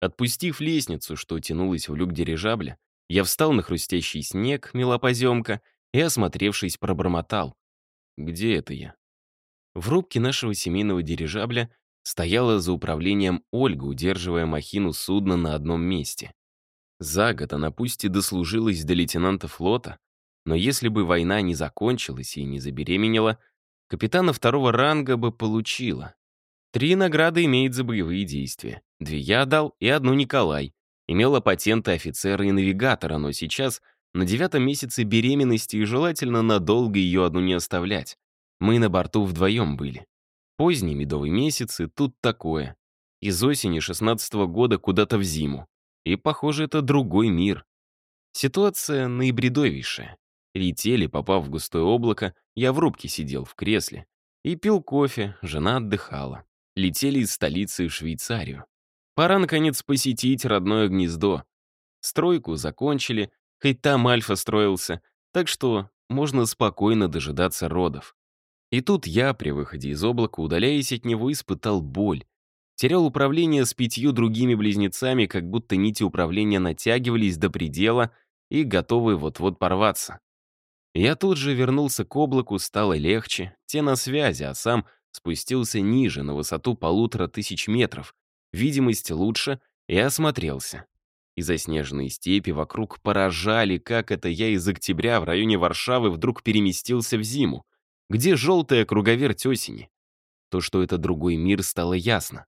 Отпустив лестницу, что тянулась в люк дирижабля, я встал на хрустящий снег, мелопоземка, и, осмотревшись, пробормотал. Где это я? В рубке нашего семейного дирижабля стояла за управлением Ольга, удерживая махину судна на одном месте. За год она пусть и дослужилась до лейтенанта флота, но если бы война не закончилась и не забеременела, капитана второго ранга бы получила. Три награды имеет за боевые действия. Две я дал и одну Николай. Имела патенты офицера и навигатора, но сейчас на девятом месяце беременности и желательно надолго ее одну не оставлять. Мы на борту вдвоем были. Поздний медовый месяц, и тут такое. Из осени шестнадцатого года куда-то в зиму. И, похоже, это другой мир. Ситуация наибредовейшая. Летели, попав в густое облако, я в рубке сидел в кресле. И пил кофе, жена отдыхала. Летели из столицы в Швейцарию. Пора, наконец, посетить родное гнездо. Стройку закончили, хоть там Альфа строился, так что можно спокойно дожидаться родов. И тут я, при выходе из облака, удаляясь от него, испытал боль. Терял управление с пятью другими близнецами, как будто нити управления натягивались до предела и готовы вот-вот порваться. Я тут же вернулся к облаку, стало легче, те на связи, а сам спустился ниже, на высоту полутора тысяч метров. Видимость лучше, и осмотрелся. И заснеженные степи вокруг поражали, как это я из октября в районе Варшавы вдруг переместился в зиму. Где желтая круговерть осени? То, что это другой мир, стало ясно.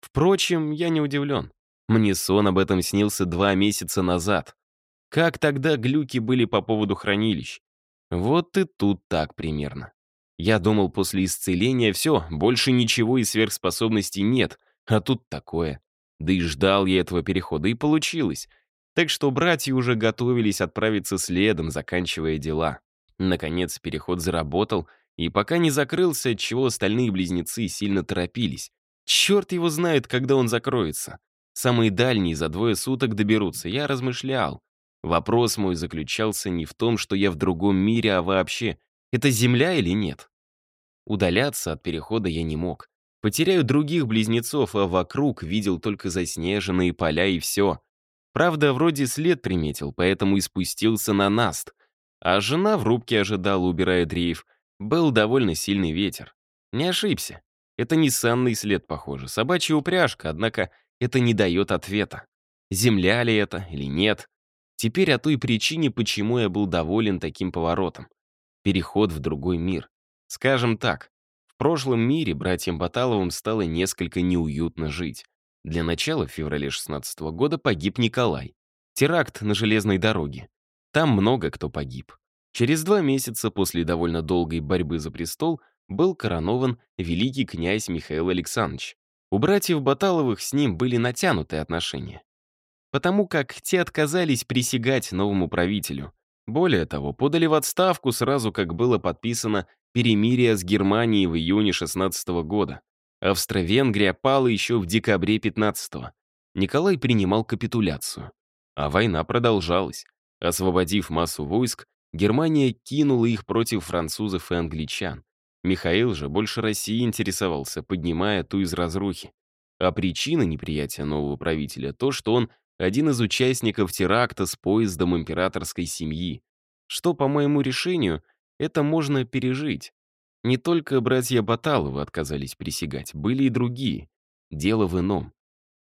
Впрочем, я не удивлен. Мне сон об этом снился два месяца назад. Как тогда глюки были по поводу хранилищ? Вот и тут так примерно. Я думал, после исцеления все, больше ничего и сверхспособностей нет, а тут такое. Да и ждал я этого перехода, и получилось. Так что братья уже готовились отправиться следом, заканчивая дела. Наконец, переход заработал, и пока не закрылся, отчего остальные близнецы сильно торопились. Черт его знает, когда он закроется. Самые дальние за двое суток доберутся, я размышлял. Вопрос мой заключался не в том, что я в другом мире, а вообще, это Земля или нет? Удаляться от перехода я не мог. Потеряю других близнецов, а вокруг видел только заснеженные поля и все. Правда, вроде след приметил, поэтому и спустился на наст. А жена в рубке ожидала, убирая дрейф. Был довольно сильный ветер. Не ошибся. Это не санный след, похоже. Собачья упряжка, однако это не дает ответа. Земля ли это или нет? Теперь о той причине, почему я был доволен таким поворотом. Переход в другой мир. Скажем так, в прошлом мире братьям Баталовым стало несколько неуютно жить. Для начала в феврале 16 года погиб Николай. Теракт на железной дороге. Там много кто погиб. Через два месяца после довольно долгой борьбы за престол был коронован великий князь Михаил Александрович. У братьев Баталовых с ним были натянутые отношения. Потому как те отказались присягать новому правителю. Более того, подали в отставку сразу, как было подписано перемирие с Германией в июне 16 года. Австро-Венгрия пала еще в декабре 15 -го. Николай принимал капитуляцию. А война продолжалась. Освободив массу войск, Германия кинула их против французов и англичан. Михаил же больше России интересовался, поднимая ту из разрухи. А причина неприятия нового правителя — то, что он один из участников теракта с поездом императорской семьи. Что, по моему решению, это можно пережить. Не только братья Баталовы отказались присягать, были и другие. Дело в ином.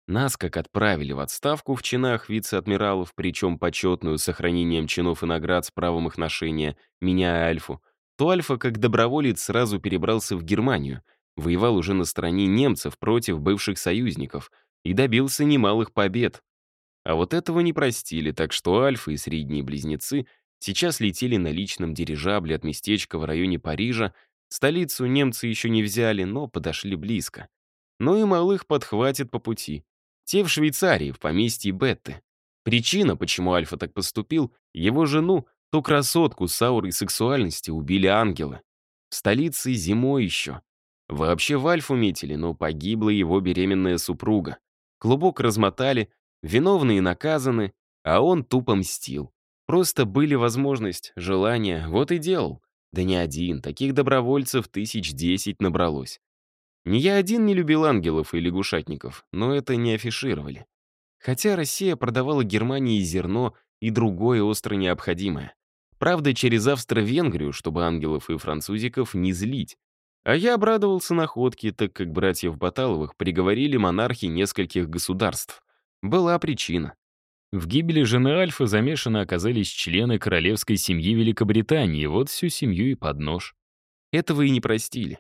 Нас как отправили в отставку в чинах вице-адмиралов, причем почетную, сохранением чинов и наград с правом их ношения, меня Альфу, то Альфа как доброволец сразу перебрался в Германию, воевал уже на стороне немцев против бывших союзников и добился немалых побед. А вот этого не простили, так что Альфа и средние близнецы сейчас летели на личном дирижабле от местечка в районе Парижа, столицу немцы еще не взяли, но подошли близко. Ну и малых подхватит по пути. Те в Швейцарии, в поместье Бетты. Причина, почему Альфа так поступил, его жену, ту красотку с аурой сексуальности, убили ангелы. В столице зимой еще. Вообще в Альфу метили, но погибла его беременная супруга. Клубок размотали, виновные наказаны, а он тупо мстил. Просто были возможность, желание, вот и делал. Да не один, таких добровольцев тысяч десять набралось. Не я один не любил ангелов и лягушатников, но это не афишировали. Хотя Россия продавала Германии зерно и другое остро необходимое. Правда, через Австро-Венгрию, чтобы ангелов и французиков не злить. А я обрадовался находке, так как братьев Баталовых приговорили монархи нескольких государств. Была причина. В гибели жены Альфа замешаны оказались члены королевской семьи Великобритании, вот всю семью и под нож. Этого и не простили.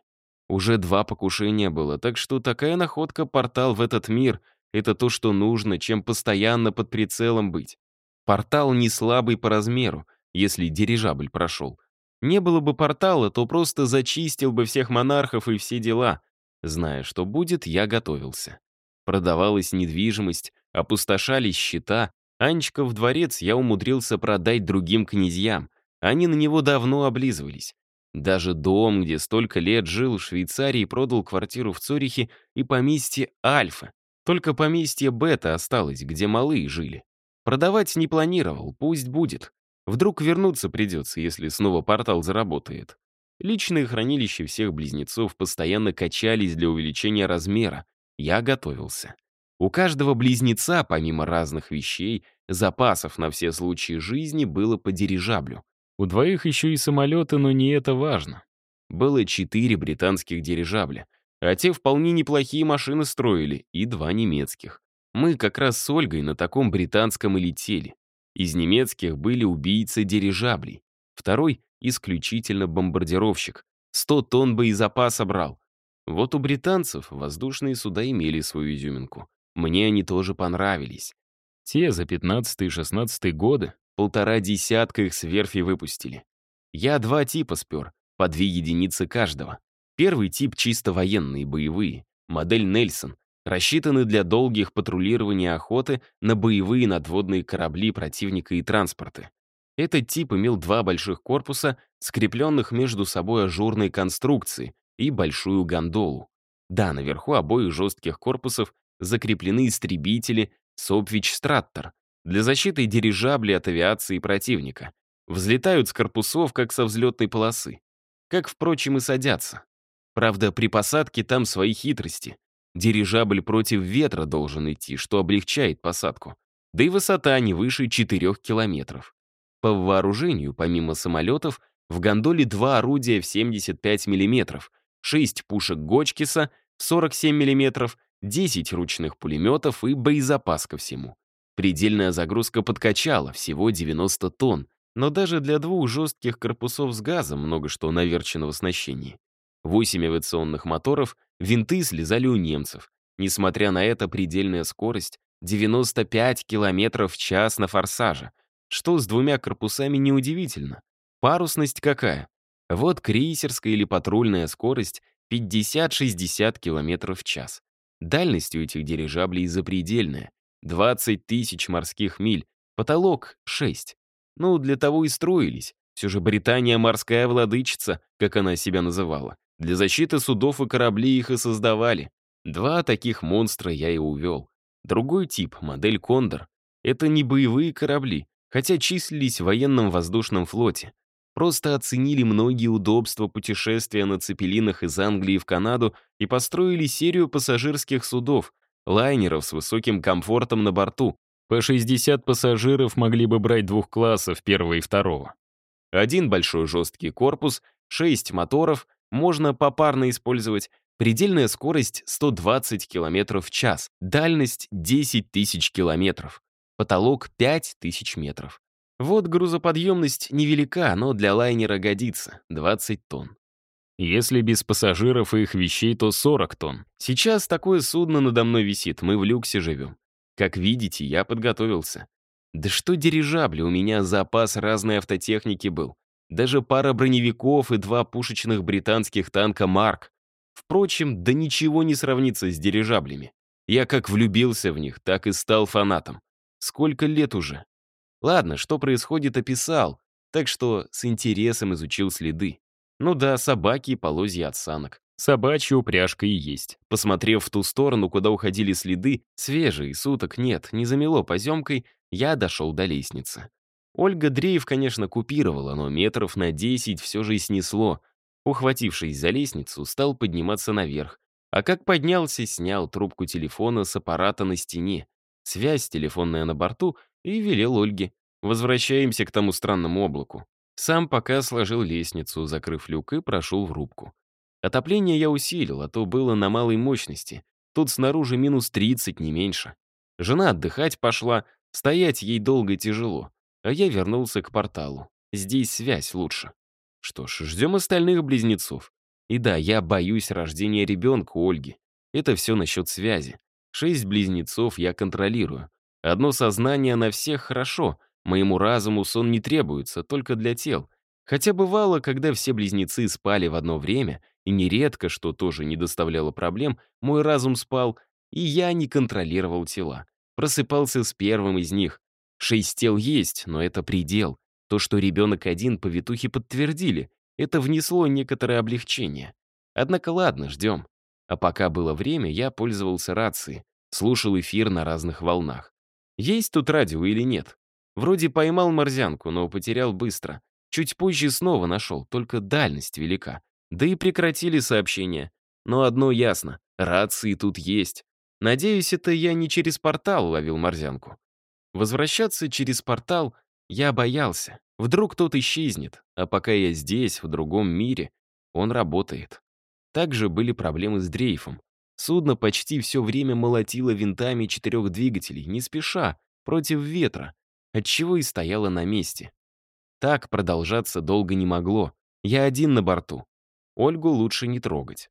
Уже два покушения было, так что такая находка портал в этот мир — это то, что нужно, чем постоянно под прицелом быть. Портал не слабый по размеру, если дирижабль прошел. Не было бы портала, то просто зачистил бы всех монархов и все дела. Зная, что будет, я готовился. Продавалась недвижимость, опустошались счета. Анечка в дворец я умудрился продать другим князьям. Они на него давно облизывались. Даже дом, где столько лет жил в Швейцарии, продал квартиру в Цюрихе и поместье Альфа. Только поместье Бета осталось, где малые жили. Продавать не планировал, пусть будет. Вдруг вернуться придется, если снова портал заработает. Личные хранилища всех близнецов постоянно качались для увеличения размера. Я готовился. У каждого близнеца, помимо разных вещей, запасов на все случаи жизни было по дирижаблю. У двоих еще и самолеты, но не это важно. Было четыре британских дирижабля, а те вполне неплохие машины строили, и два немецких. Мы как раз с Ольгой на таком британском и летели. Из немецких были убийцы дирижаблей. Второй — исключительно бомбардировщик. 100 тонн боезапаса брал. Вот у британцев воздушные суда имели свою изюминку. Мне они тоже понравились. Те за 15-16 годы Полтора десятка их с верфи выпустили. Я два типа спер, по две единицы каждого. Первый тип чисто военные, боевые. Модель Нельсон. Рассчитаны для долгих патрулирования охоты на боевые надводные корабли противника и транспорты. Этот тип имел два больших корпуса, скрепленных между собой ажурной конструкции, и большую гондолу. Да, наверху обоих жестких корпусов закреплены истребители Сопвич Страттер, для защиты дирижаблей от авиации противника. Взлетают с корпусов, как со взлетной полосы. Как, впрочем, и садятся. Правда, при посадке там свои хитрости. Дирижабль против ветра должен идти, что облегчает посадку. Да и высота не выше 4 километров. По вооружению, помимо самолетов, в гондоле два орудия в 75 мм, 6 пушек Гочкиса в 47 мм, 10 ручных пулеметов и боезапас ко всему. Предельная загрузка подкачала, всего 90 тонн, но даже для двух жестких корпусов с газом много что наверчено в оснащении. Восемь авиационных моторов, винты слезали у немцев. Несмотря на это, предельная скорость — 95 км в час на форсаже, что с двумя корпусами неудивительно. Парусность какая? Вот крейсерская или патрульная скорость 50-60 км в час. Дальность у этих дирижаблей запредельная 20 тысяч морских миль, потолок — 6. Ну, для того и строились. Все же Британия морская владычица, как она себя называла. Для защиты судов и кораблей их и создавали. Два таких монстра я и увел. Другой тип, модель «Кондор», это не боевые корабли, хотя числились в военном воздушном флоте. Просто оценили многие удобства путешествия на цепелинах из Англии в Канаду и построили серию пассажирских судов, лайнеров с высоким комфортом на борту. По 60 пассажиров могли бы брать двух классов, первого и второго. Один большой жесткий корпус, 6 моторов, можно попарно использовать, предельная скорость 120 км в час, дальность 10 тысяч километров, потолок 5 тысяч метров. Вот грузоподъемность невелика, но для лайнера годится, 20 тонн. Если без пассажиров и их вещей, то 40 тонн. Сейчас такое судно надо мной висит, мы в люксе живем. Как видите, я подготовился. Да что дирижабли, у меня запас разной автотехники был. Даже пара броневиков и два пушечных британских танка «Марк». Впрочем, да ничего не сравнится с дирижаблями. Я как влюбился в них, так и стал фанатом. Сколько лет уже? Ладно, что происходит, описал, так что с интересом изучил следы. Ну да, собаки и полозья от санок. Собачья упряжка и есть. Посмотрев в ту сторону, куда уходили следы, свежие, суток нет, не замело поземкой, я дошел до лестницы. Ольга Дреев, конечно, купировала, но метров на десять все же и снесло. Ухватившись за лестницу, стал подниматься наверх. А как поднялся, снял трубку телефона с аппарата на стене. связь телефонная на борту и велел Ольге. Возвращаемся к тому странному облаку. Сам пока сложил лестницу, закрыв люк и прошел в рубку. Отопление я усилил, а то было на малой мощности. Тут снаружи минус 30, не меньше. Жена отдыхать пошла, стоять ей долго тяжело. А я вернулся к порталу. Здесь связь лучше. Что ж, ждем остальных близнецов. И да, я боюсь рождения ребенка Ольги. Это все насчет связи. Шесть близнецов я контролирую. Одно сознание на всех хорошо. Моему разуму сон не требуется, только для тел. Хотя бывало, когда все близнецы спали в одно время, и нередко, что тоже не доставляло проблем, мой разум спал, и я не контролировал тела. Просыпался с первым из них. Шесть тел есть, но это предел. То, что ребенок один, повитухи подтвердили. Это внесло некоторое облегчение. Однако ладно, ждем. А пока было время, я пользовался рацией, слушал эфир на разных волнах. Есть тут радио или нет? Вроде поймал морзянку, но потерял быстро. Чуть позже снова нашел, только дальность велика. Да и прекратили сообщения. Но одно ясно, рации тут есть. Надеюсь, это я не через портал ловил морзянку. Возвращаться через портал я боялся. Вдруг тот исчезнет, а пока я здесь, в другом мире, он работает. Также были проблемы с дрейфом. Судно почти все время молотило винтами четырех двигателей, не спеша, против ветра, отчего и стояло на месте. Так продолжаться долго не могло. Я один на борту. Ольгу лучше не трогать.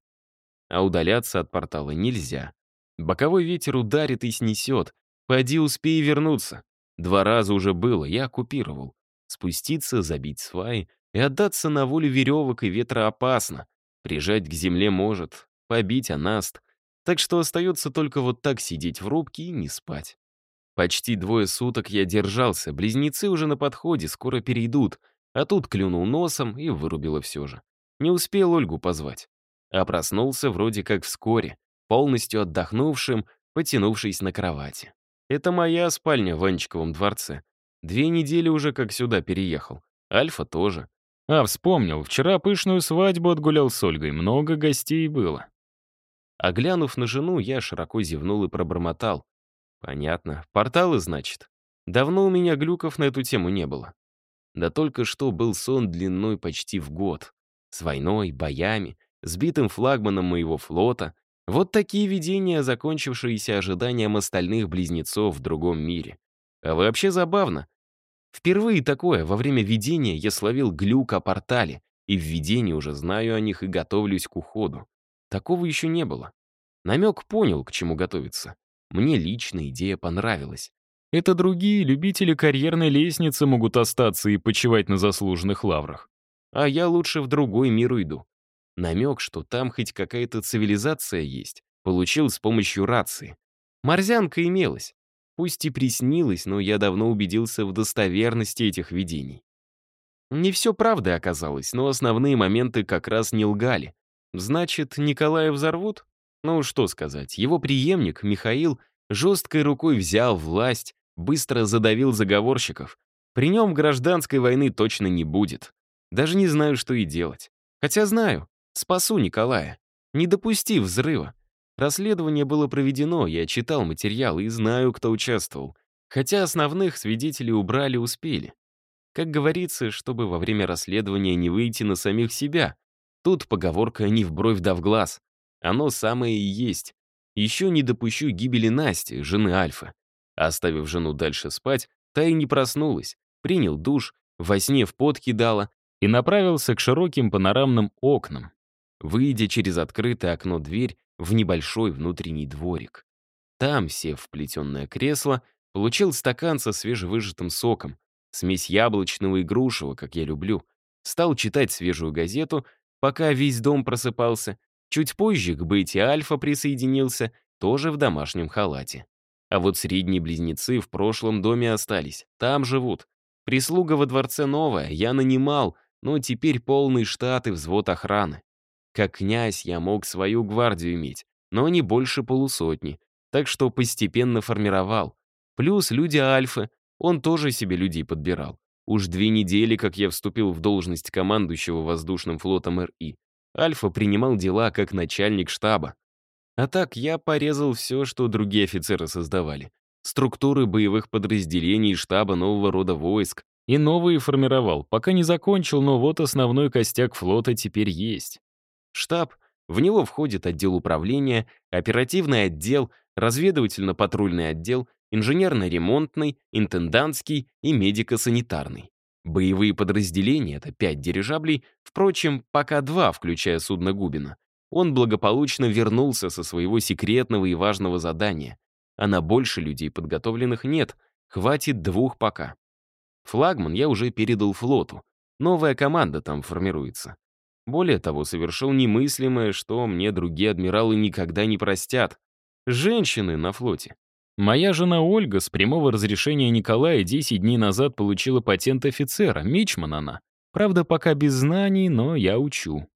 А удаляться от портала нельзя. Боковой ветер ударит и снесет. Пойди успей вернуться. Два раза уже было, я оккупировал. Спуститься, забить сваи и отдаться на волю веревок и ветра опасно. Прижать к земле может, побить анаст. Так что остается только вот так сидеть в рубке и не спать. Почти двое суток я держался, близнецы уже на подходе, скоро перейдут, а тут клюнул носом и вырубило все же. Не успел Ольгу позвать. А проснулся вроде как вскоре, полностью отдохнувшим, потянувшись на кровати. Это моя спальня в Анчиковом дворце. Две недели уже как сюда переехал. Альфа тоже. А, вспомнил, вчера пышную свадьбу отгулял с Ольгой, много гостей было. Оглянув на жену, я широко зевнул и пробормотал. Понятно. Порталы, значит. Давно у меня глюков на эту тему не было. Да только что был сон длиной почти в год. С войной, боями, сбитым флагманом моего флота. Вот такие видения, закончившиеся ожиданием остальных близнецов в другом мире. А вообще забавно. Впервые такое, во время видения я словил глюк о портале, и в видении уже знаю о них и готовлюсь к уходу. Такого еще не было. Намек понял, к чему готовиться. Мне лично идея понравилась. Это другие любители карьерной лестницы могут остаться и почивать на заслуженных лаврах. А я лучше в другой мир уйду. Намек, что там хоть какая-то цивилизация есть, получил с помощью рации. Морзянка имелась. Пусть и приснилась, но я давно убедился в достоверности этих видений. Не все правдой оказалось, но основные моменты как раз не лгали. Значит, Николая взорвут? Ну, что сказать, его преемник, Михаил, жесткой рукой взял власть, быстро задавил заговорщиков. При нем гражданской войны точно не будет. Даже не знаю, что и делать. Хотя знаю, спасу Николая, не допустив взрыва. Расследование было проведено, я читал материалы и знаю, кто участвовал. Хотя основных свидетелей убрали успели. Как говорится, чтобы во время расследования не выйти на самих себя. Тут поговорка «не в бровь да в глаз». Оно самое и есть. Еще не допущу гибели Насти, жены Альфа. Оставив жену дальше спать, та и не проснулась. Принял душ, во сне в пот кидала и направился к широким панорамным окнам, выйдя через открытое окно дверь в небольшой внутренний дворик. Там, сев в плетенное кресло, получил стакан со свежевыжатым соком, смесь яблочного и грушевого, как я люблю. Стал читать свежую газету, пока весь дом просыпался, Чуть позже к Бейти Альфа присоединился, тоже в домашнем халате. А вот средние близнецы в прошлом доме остались, там живут. Прислуга во дворце новая, я нанимал, но теперь полный штат и взвод охраны. Как князь я мог свою гвардию иметь, но не больше полусотни, так что постепенно формировал. Плюс люди Альфы, он тоже себе людей подбирал. Уж две недели, как я вступил в должность командующего воздушным флотом РИ. Альфа принимал дела как начальник штаба. А так я порезал все, что другие офицеры создавали. структуры боевых подразделений штаба нового рода войск, и новые формировал, пока не закончил, но вот основной костяк флота теперь есть. Штаб, в него входит отдел управления, оперативный отдел, разведывательно-патрульный отдел, инженерно-ремонтный, интендантский и медико-санитарный. Боевые подразделения — это пять дирижаблей, впрочем, пока два, включая судно Губина. Он благополучно вернулся со своего секретного и важного задания. А на больше людей подготовленных нет, хватит двух пока. Флагман я уже передал флоту. Новая команда там формируется. Более того, совершил немыслимое, что мне другие адмиралы никогда не простят. Женщины на флоте. Моя жена Ольга с прямого разрешения Николая 10 дней назад получила патент офицера, мичман она. Правда, пока без знаний, но я учу.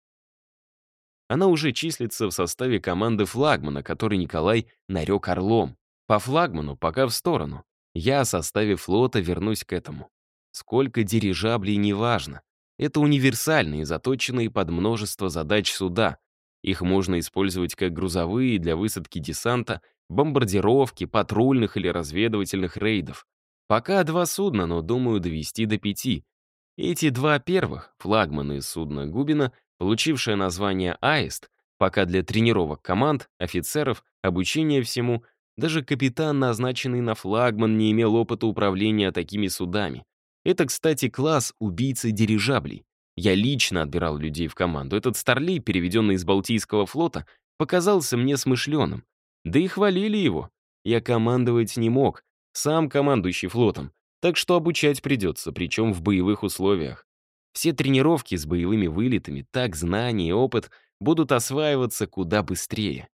Она уже числится в составе команды флагмана, который Николай нарек орлом. По флагману пока в сторону. Я о составе флота вернусь к этому. Сколько дирижаблей, неважно. Это универсальные, заточенные под множество задач суда. Их можно использовать как грузовые для высадки десанта, бомбардировки, патрульных или разведывательных рейдов. Пока два судна, но думаю довести до пяти. Эти два первых, флагманы судна Губина, получившее название «Аист», пока для тренировок команд, офицеров, обучения всему, даже капитан, назначенный на флагман, не имел опыта управления такими судами. Это, кстати, класс убийцы дирижаблей. Я лично отбирал людей в команду. Этот старлей, переведенный из Балтийского флота, показался мне смышленым. Да и хвалили его. Я командовать не мог, сам командующий флотом, так что обучать придется, причем в боевых условиях. Все тренировки с боевыми вылетами, так знания и опыт будут осваиваться куда быстрее.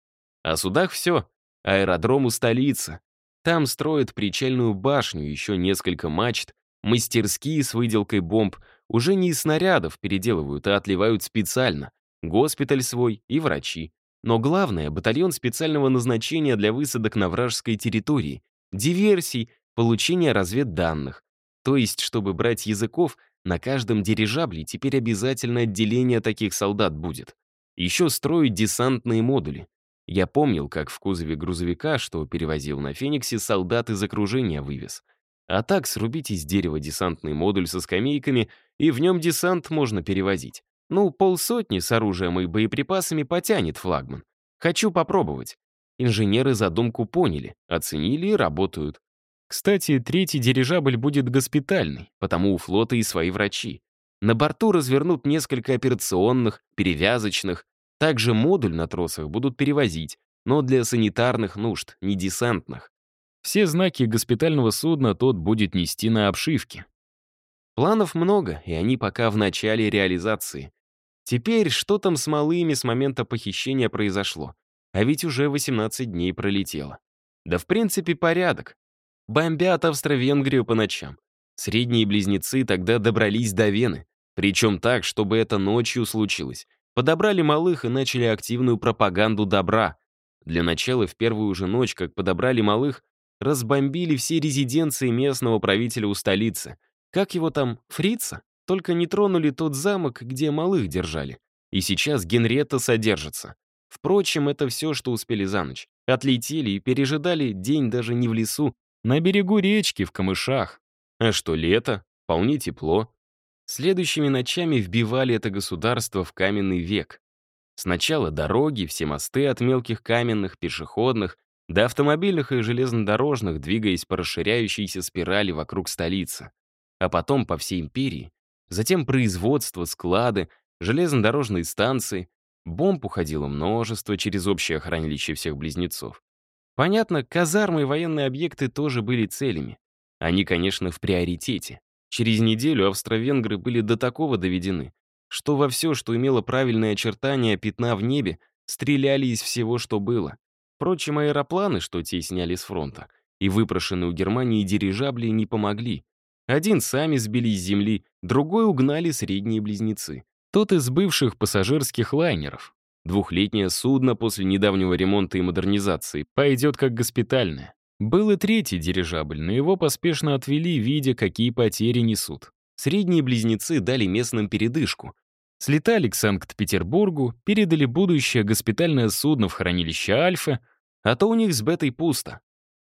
О судах все. Аэродром у столицы. Там строят причальную башню, еще несколько мачт, мастерские с выделкой бомб, уже не из снарядов переделывают, а отливают специально. Госпиталь свой и врачи. Но главное — батальон специального назначения для высадок на вражеской территории, диверсий, получения разведданных. То есть, чтобы брать языков, на каждом дирижабле теперь обязательно отделение таких солдат будет. Еще строить десантные модули. Я помнил, как в кузове грузовика, что перевозил на «Фениксе», солдат из окружения вывез. А так срубить из дерева десантный модуль со скамейками, и в нем десант можно перевозить. Ну, полсотни с оружием и боеприпасами потянет флагман. Хочу попробовать. Инженеры задумку поняли, оценили и работают. Кстати, третий дирижабль будет госпитальный, потому у флота и свои врачи. На борту развернут несколько операционных, перевязочных. Также модуль на тросах будут перевозить, но для санитарных нужд, не десантных. Все знаки госпитального судна тот будет нести на обшивке. Планов много, и они пока в начале реализации. Теперь что там с малыми с момента похищения произошло? А ведь уже 18 дней пролетело. Да в принципе порядок. Бомбят Австро-Венгрию по ночам. Средние близнецы тогда добрались до Вены. Причем так, чтобы это ночью случилось. Подобрали малых и начали активную пропаганду добра. Для начала, в первую же ночь, как подобрали малых, разбомбили все резиденции местного правителя у столицы. Как его там, Фрица? Только не тронули тот замок, где малых держали. И сейчас Генрета содержится. Впрочем, это все, что успели за ночь. Отлетели и пережидали день даже не в лесу, на берегу речки, в камышах. А что лето, вполне тепло. Следующими ночами вбивали это государство в каменный век. Сначала дороги, все мосты от мелких каменных, пешеходных, до автомобильных и железнодорожных, двигаясь по расширяющейся спирали вокруг столицы. А потом по всей империи Затем производство, склады, железнодорожные станции. Бомб уходило множество через общее хранилище всех близнецов. Понятно, казармы и военные объекты тоже были целями. Они, конечно, в приоритете. Через неделю австро-венгры были до такого доведены, что во все, что имело правильное очертание пятна в небе, стреляли из всего, что было. Впрочем, аэропланы, что те сняли с фронта, и выпрошенные у Германии дирижабли не помогли. Один сами сбили с земли, другой угнали средние близнецы. Тот из бывших пассажирских лайнеров. Двухлетнее судно после недавнего ремонта и модернизации пойдет как госпитальное. Был и третий дирижабль, но его поспешно отвели, видя, какие потери несут. Средние близнецы дали местным передышку. Слетали к Санкт-Петербургу, передали будущее госпитальное судно в хранилище Альфа, а то у них с Бетой пусто.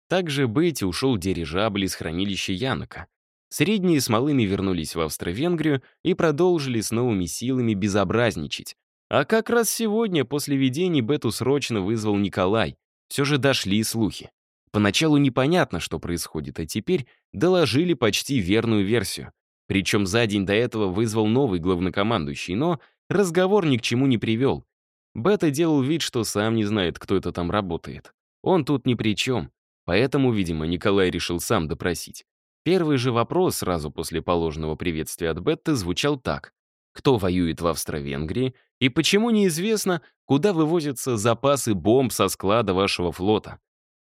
Также Бетти ушел дирижабль из хранилища Янока. Средние с малыми вернулись в Австро-Венгрию и продолжили с новыми силами безобразничать. А как раз сегодня, после видений, Бету срочно вызвал Николай. Все же дошли слухи. Поначалу непонятно, что происходит, а теперь доложили почти верную версию. Причем за день до этого вызвал новый главнокомандующий, но разговор ни к чему не привел. Бета делал вид, что сам не знает, кто это там работает. Он тут ни при чем. Поэтому, видимо, Николай решил сам допросить. Первый же вопрос сразу после положенного приветствия от Бетты звучал так. Кто воюет в Австро-Венгрии и почему неизвестно, куда вывозятся запасы бомб со склада вашего флота?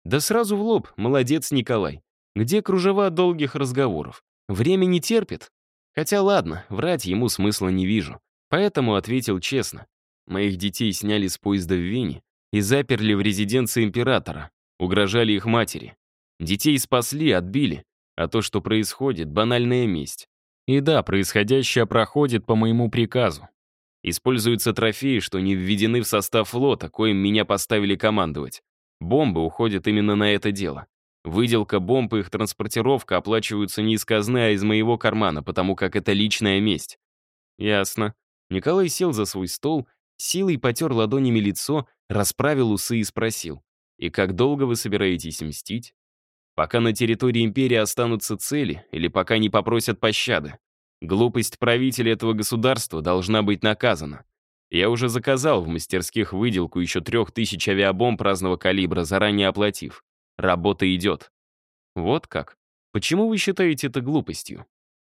Да сразу в лоб, молодец, Николай. Где кружева долгих разговоров? Время не терпит. Хотя ладно, врать ему смысла не вижу. Поэтому ответил честно. Моих детей сняли с поезда в Вене и заперли в резиденции императора. Угрожали их матери. Детей спасли, отбили. А то, что происходит, банальная месть. И да, происходящее проходит по моему приказу. Используются трофеи, что не введены в состав флота, коим меня поставили командовать. Бомбы уходят именно на это дело. Выделка бомб и их транспортировка оплачиваются не из казны, а из моего кармана, потому как это личная месть. Ясно. Николай сел за свой стол, силой потер ладонями лицо, расправил усы и спросил. И как долго вы собираетесь мстить? Пока на территории империи останутся цели или пока не попросят пощады. Глупость правителя этого государства должна быть наказана. Я уже заказал в мастерских выделку еще трех тысяч авиабомб разного калибра, заранее оплатив. Работа идет. Вот как? Почему вы считаете это глупостью?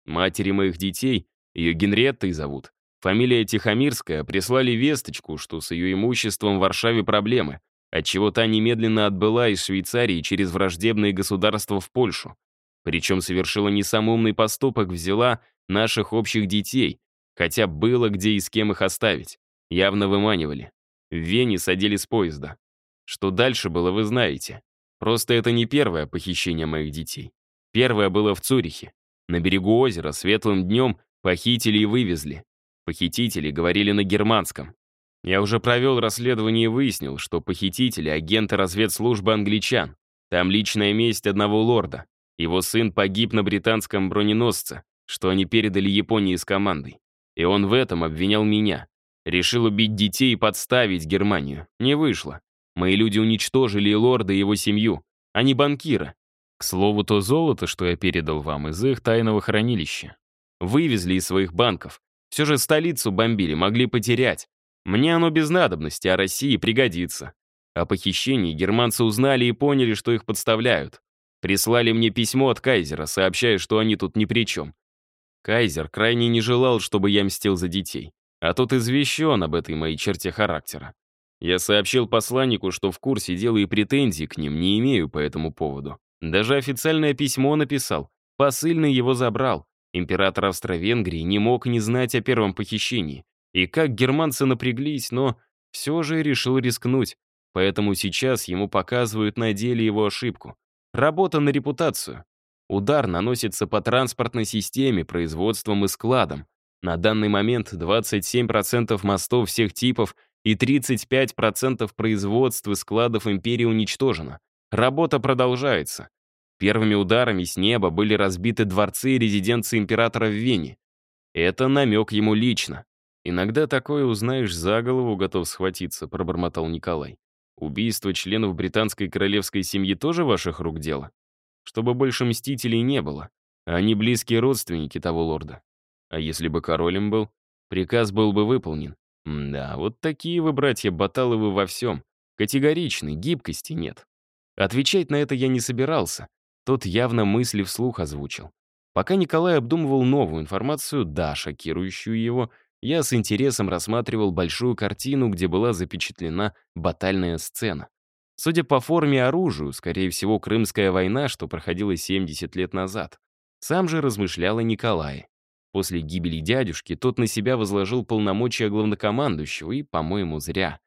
Матери моих детей, ее Генриеттой зовут, фамилия Тихомирская, прислали весточку, что с ее имуществом в Варшаве проблемы, отчего та немедленно отбыла из Швейцарии через враждебные государства в Польшу. Причем совершила не самый умный поступок, взяла наших общих детей, хотя было где и с кем их оставить. Явно выманивали. В Вене садили с поезда. Что дальше было, вы знаете. Просто это не первое похищение моих детей. Первое было в Цюрихе. На берегу озера светлым днем похитили и вывезли. Похитители говорили на германском. Я уже провел расследование и выяснил, что похитители — агенты разведслужбы англичан. Там личная месть одного лорда. Его сын погиб на британском броненосце, что они передали Японии с командой. И он в этом обвинял меня. Решил убить детей и подставить Германию. Не вышло. Мои люди уничтожили лорда, и его семью. Они банкиры. К слову, то золото, что я передал вам из их тайного хранилища. Вывезли из своих банков. Все же столицу бомбили, могли потерять. Мне оно без надобности, а России пригодится. О похищении германцы узнали и поняли, что их подставляют. Прислали мне письмо от Кайзера, сообщая, что они тут ни при чем. Кайзер крайне не желал, чтобы я мстил за детей. А тот извещен об этой моей черте характера. Я сообщил посланнику, что в курсе дела и претензий к ним не имею по этому поводу. Даже официальное письмо написал. Посыльный его забрал. Император Австро-Венгрии не мог не знать о первом похищении. И как германцы напряглись, но все же решил рискнуть. Поэтому сейчас ему показывают на деле его ошибку. Работа на репутацию. Удар наносится по транспортной системе, производством и складам. На данный момент 27% мостов всех типов и 35% производств и складов империи уничтожено. Работа продолжается. Первыми ударами с неба были разбиты дворцы и резиденции императора в Вене. Это намек ему лично. «Иногда такое узнаешь за голову, готов схватиться», — пробормотал Николай. «Убийство членов британской королевской семьи тоже ваших рук дело? Чтобы больше мстителей не было. Они близкие родственники того лорда. А если бы королем был, приказ был бы выполнен. да, вот такие вы, братья Баталовы, во всем. Категоричны, гибкости нет. Отвечать на это я не собирался. Тот явно мысли вслух озвучил. Пока Николай обдумывал новую информацию, да, шокирующую его, я с интересом рассматривал большую картину, где была запечатлена батальная сцена. Судя по форме и оружию, скорее всего, Крымская война, что проходила 70 лет назад. Сам же размышлял и Николай. После гибели дядюшки тот на себя возложил полномочия главнокомандующего, и, по-моему, зря.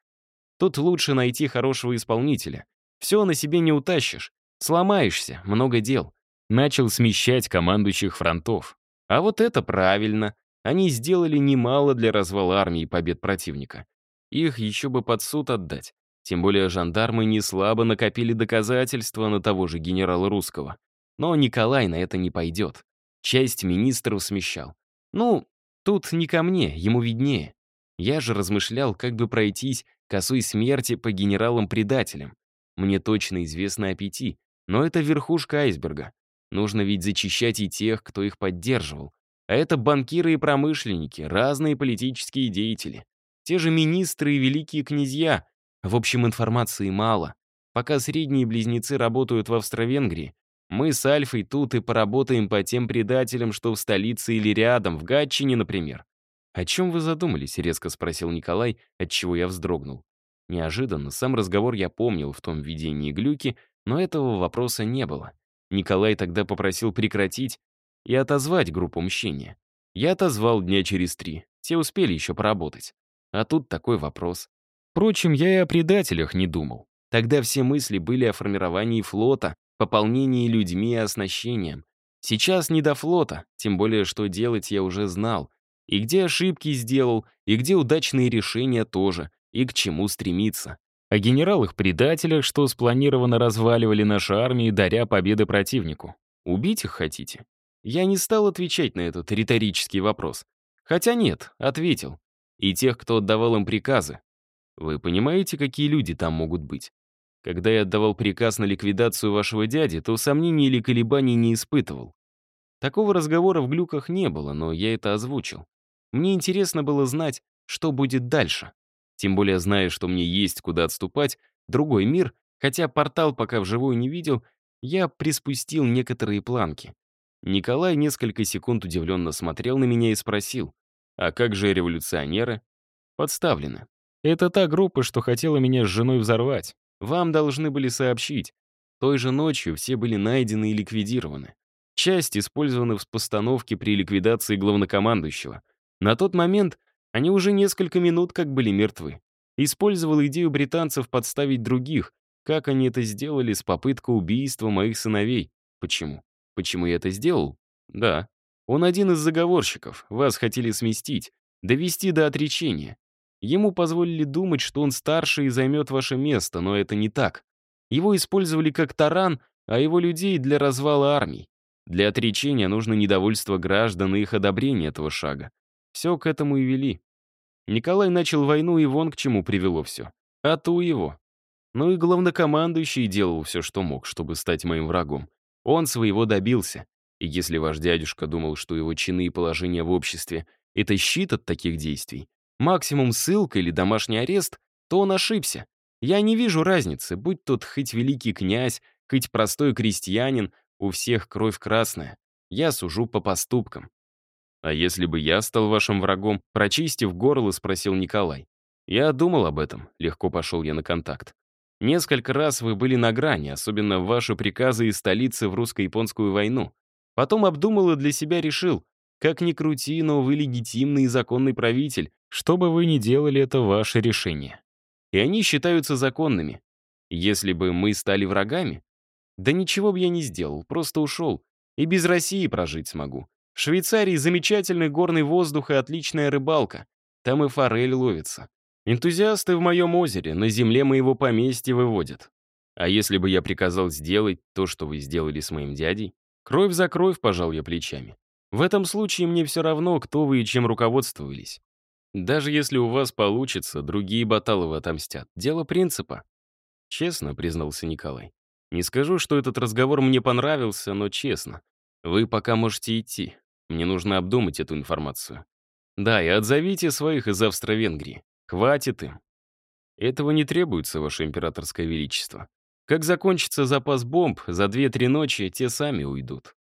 Тут лучше найти хорошего исполнителя. Все на себе не утащишь. Сломаешься, много дел. Начал смещать командующих фронтов. А вот это правильно. Они сделали немало для развала армии и побед противника. Их еще бы под суд отдать. Тем более жандармы не слабо накопили доказательства на того же генерала Русского. Но Николай на это не пойдет. Часть министров смещал. Ну, тут не ко мне, ему виднее. Я же размышлял, как бы пройтись косой смерти по генералам-предателям. Мне точно известно о пяти, но это верхушка айсберга. Нужно ведь зачищать и тех, кто их поддерживал. А это банкиры и промышленники, разные политические деятели. Те же министры и великие князья. В общем, информации мало. Пока средние близнецы работают в Австро-Венгрии, мы с Альфой тут и поработаем по тем предателям, что в столице или рядом, в Гатчине, например. «О чем вы задумались?» — резко спросил Николай, отчего я вздрогнул. Неожиданно сам разговор я помнил в том видении глюки, но этого вопроса не было. Николай тогда попросил прекратить и отозвать группу мщения. Я отозвал дня через три, те успели еще поработать. А тут такой вопрос. Впрочем, я и о предателях не думал. Тогда все мысли были о формировании флота, пополнении людьми и оснащением. Сейчас не до флота, тем более, что делать я уже знал. И где ошибки сделал, и где удачные решения тоже, и к чему стремиться. О генералах-предателях, что спланированно разваливали наши армии, даря победы противнику. Убить их хотите? Я не стал отвечать на этот риторический вопрос. Хотя нет, ответил. И тех, кто отдавал им приказы. Вы понимаете, какие люди там могут быть? Когда я отдавал приказ на ликвидацию вашего дяди, то сомнений или колебаний не испытывал. Такого разговора в глюках не было, но я это озвучил. Мне интересно было знать, что будет дальше. Тем более, зная, что мне есть куда отступать, другой мир, хотя портал пока вживую не видел, я приспустил некоторые планки. Николай несколько секунд удивленно смотрел на меня и спросил, «А как же революционеры?» «Подставлены. Это та группа, что хотела меня с женой взорвать. Вам должны были сообщить. Той же ночью все были найдены и ликвидированы. Часть использована в постановке при ликвидации главнокомандующего. На тот момент они уже несколько минут как были мертвы. Использовал идею британцев подставить других, как они это сделали с попыткой убийства моих сыновей. Почему? Почему я это сделал? Да. Он один из заговорщиков, вас хотели сместить, довести до отречения. Ему позволили думать, что он старше и займет ваше место, но это не так. Его использовали как таран, а его людей для развала армий. Для отречения нужно недовольство граждан и их одобрение этого шага. Все к этому и вели. Николай начал войну, и вон к чему привело все. А ту его. Ну и главнокомандующий делал все, что мог, чтобы стать моим врагом. Он своего добился. И если ваш дядюшка думал, что его чины и положение в обществе — это щит от таких действий, максимум ссылка или домашний арест, то он ошибся. Я не вижу разницы, будь тот хоть великий князь, хоть простой крестьянин, у всех кровь красная. Я сужу по поступкам. «А если бы я стал вашим врагом?» Прочистив горло, спросил Николай. «Я думал об этом», — легко пошел я на контакт. «Несколько раз вы были на грани, особенно ваши приказы из столицы в русско-японскую войну. Потом обдумал и для себя решил, как ни крути, но вы легитимный и законный правитель. Что бы вы ни делали, это ваше решение. И они считаются законными. Если бы мы стали врагами, да ничего бы я не сделал, просто ушел. И без России прожить смогу. В Швейцарии замечательный горный воздух и отличная рыбалка. Там и форель ловится. Энтузиасты в моем озере, на земле моего поместья выводят. А если бы я приказал сделать то, что вы сделали с моим дядей? Кровь за кровь, пожал я плечами. В этом случае мне все равно, кто вы и чем руководствовались. Даже если у вас получится, другие Баталовы отомстят. Дело принципа. Честно, признался Николай. Не скажу, что этот разговор мне понравился, но честно. Вы пока можете идти. Мне нужно обдумать эту информацию. Да, и отзовите своих из Австро-Венгрии. Хватит им. Этого не требуется, Ваше Императорское Величество. Как закончится запас бомб, за две-три ночи те сами уйдут.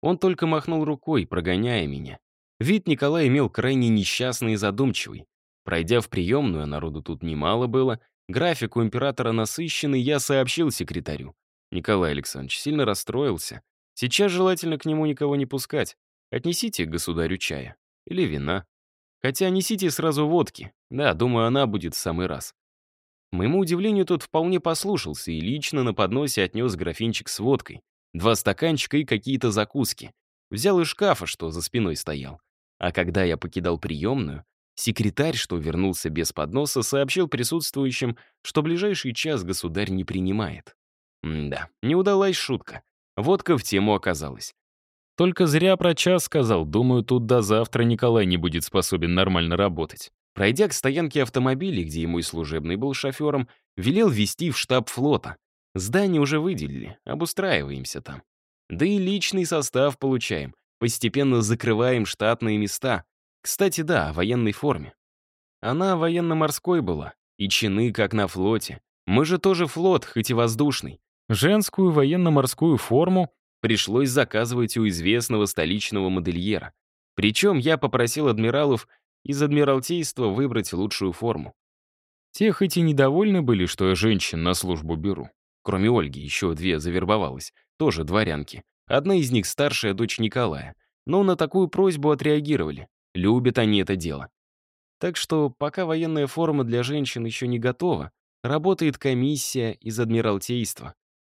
Он только махнул рукой, прогоняя меня. Вид Николая имел крайне несчастный и задумчивый. Пройдя в приемную, а народу тут немало было, график у императора насыщенный, я сообщил секретарю. Николай Александрович сильно расстроился. Сейчас желательно к нему никого не пускать. Отнесите государю чая. Или вина. Хотя несите сразу водки. Да, думаю, она будет в самый раз. Моему удивлению, тот вполне послушался и лично на подносе отнес графинчик с водкой, два стаканчика и какие-то закуски. Взял из шкафа, что за спиной стоял. А когда я покидал приемную, Секретарь, что вернулся без подноса, сообщил присутствующим, что ближайший час государь не принимает. М да, не удалась шутка. Водка в тему оказалась. Только зря про час сказал. Думаю, тут до завтра Николай не будет способен нормально работать. Пройдя к стоянке автомобилей, где и мой служебный был шофером, велел вести в штаб флота. Здание уже выделили, обустраиваемся там. Да и личный состав получаем. Постепенно закрываем штатные места. Кстати, да, о военной форме. Она военно-морской была, и чины, как на флоте. Мы же тоже флот, хоть и воздушный. Женскую военно-морскую форму пришлось заказывать у известного столичного модельера. Причем я попросил адмиралов из Адмиралтейства выбрать лучшую форму. Те хоть и недовольны были, что я женщин на службу беру. Кроме Ольги, еще две завербовалось, тоже дворянки. Одна из них старшая дочь Николая. Но на такую просьбу отреагировали. Любят они это дело. Так что пока военная форма для женщин еще не готова, работает комиссия из Адмиралтейства.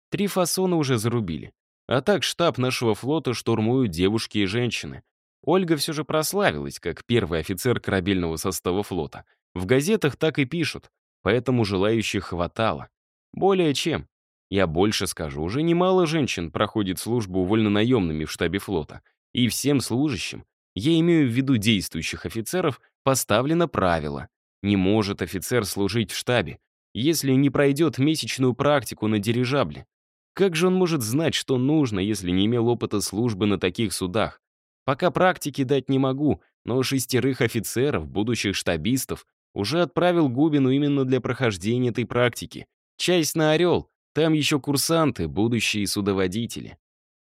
Три фасона уже зарубили. А так штаб нашего флота штурмуют девушки и женщины. Ольга все же прославилась, как первый офицер корабельного состава флота. В газетах так и пишут, поэтому желающих хватало. Более чем. Я больше скажу, уже немало женщин проходит службу вольнонаемными в штабе флота. И всем служащим, я имею в виду действующих офицеров, поставлено правило. Не может офицер служить в штабе, если не пройдет месячную практику на дирижабле. Как же он может знать, что нужно, если не имел опыта службы на таких судах? Пока практики дать не могу, но шестерых офицеров, будущих штабистов, уже отправил Губину именно для прохождения этой практики. Часть на «Орел», там еще курсанты, будущие судоводители.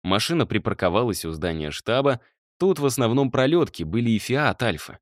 Машина припарковалась у здания штаба, тут в основном пролетки были и «Фиат Альфа».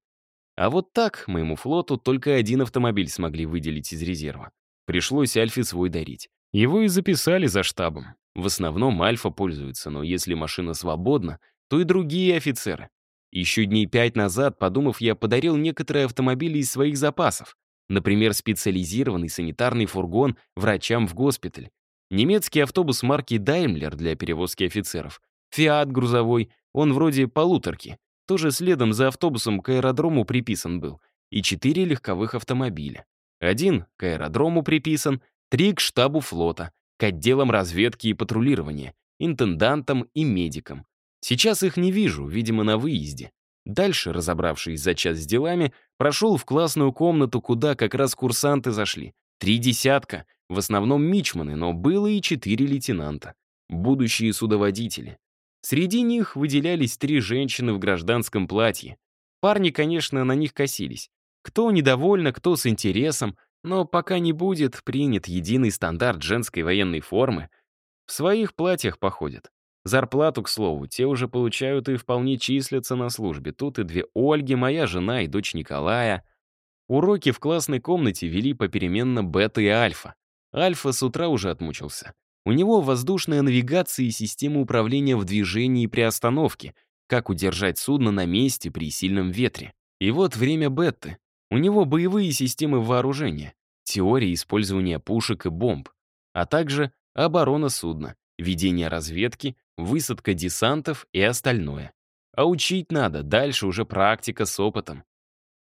А вот так моему флоту только один автомобиль смогли выделить из резерва. Пришлось Альфе свой дарить. Его и записали за штабом. В основном Альфа пользуется, но если машина свободна, то и другие офицеры. Еще дней пять назад, подумав, я подарил некоторые автомобили из своих запасов. Например, специализированный санитарный фургон врачам в госпиталь. Немецкий автобус марки Daimler для перевозки офицеров. Фиат грузовой, он вроде полуторки. Тоже следом за автобусом к аэродрому приписан был. И четыре легковых автомобиля. Один к аэродрому приписан, три к штабу флота, к отделам разведки и патрулирования, интендантам и медикам. Сейчас их не вижу, видимо, на выезде. Дальше, разобравшись за час с делами, прошел в классную комнату, куда как раз курсанты зашли. Три десятка, в основном мичманы, но было и четыре лейтенанта. Будущие судоводители. Среди них выделялись три женщины в гражданском платье. Парни, конечно, на них косились. Кто недовольно, кто с интересом, но пока не будет принят единый стандарт женской военной формы, в своих платьях походят. Зарплату, к слову, те уже получают и вполне числятся на службе. Тут и две Ольги, моя жена и дочь Николая. Уроки в классной комнате вели попеременно бета и альфа. Альфа с утра уже отмучился. У него воздушная навигация и система управления в движении при остановке, как удержать судно на месте при сильном ветре. И вот время беты. У него боевые системы вооружения, теория использования пушек и бомб, а также оборона судна, ведение разведки, высадка десантов и остальное. А учить надо, дальше уже практика с опытом.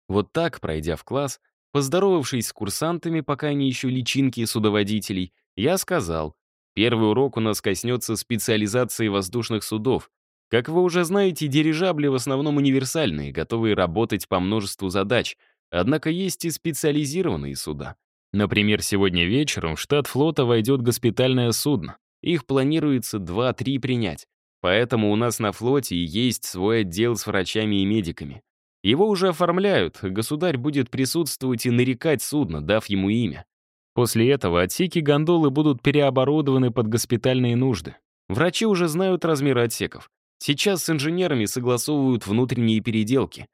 Вот так, пройдя в класс, поздоровавшись с курсантами, пока они еще личинки судоводителей, я сказал, первый урок у нас коснется специализации воздушных судов. Как вы уже знаете, дирижабли в основном универсальные, готовые работать по множеству задач, однако есть и специализированные суда. Например, сегодня вечером в штат флота войдет госпитальное судно. Их планируется 2-3 принять. Поэтому у нас на флоте есть свой отдел с врачами и медиками. Его уже оформляют, государь будет присутствовать и нарекать судно, дав ему имя. После этого отсеки гондолы будут переоборудованы под госпитальные нужды. Врачи уже знают размеры отсеков. Сейчас с инженерами согласовывают внутренние переделки.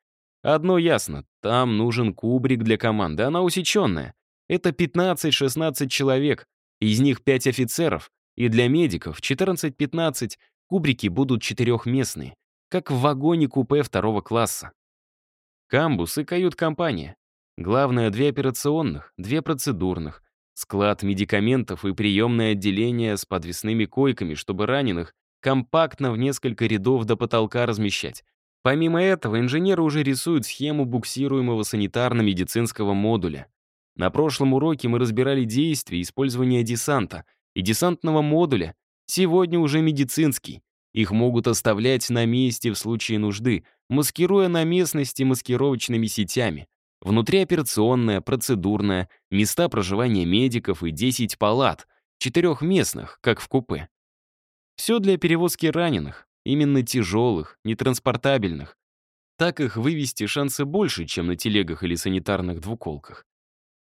Одно ясно, там нужен кубрик для команды, она усеченная. Это 15-16 человек, из них 5 офицеров, и для медиков 14-15 кубрики будут четырехместные, как в вагоне-купе второго класса. Камбус и кают-компания. Главное, две операционных, две процедурных, склад медикаментов и приемное отделение с подвесными койками, чтобы раненых компактно в несколько рядов до потолка размещать. Помимо этого, инженеры уже рисуют схему буксируемого санитарно-медицинского модуля. На прошлом уроке мы разбирали действия использования десанта и десантного модуля, сегодня уже медицинский. Их могут оставлять на месте в случае нужды, маскируя на местности маскировочными сетями. Внутриоперационная, процедурная, места проживания медиков и 10 палат, четырехместных, как в купе. Все для перевозки раненых, именно тяжелых, нетранспортабельных. Так их вывести шансы больше, чем на телегах или санитарных двуколках.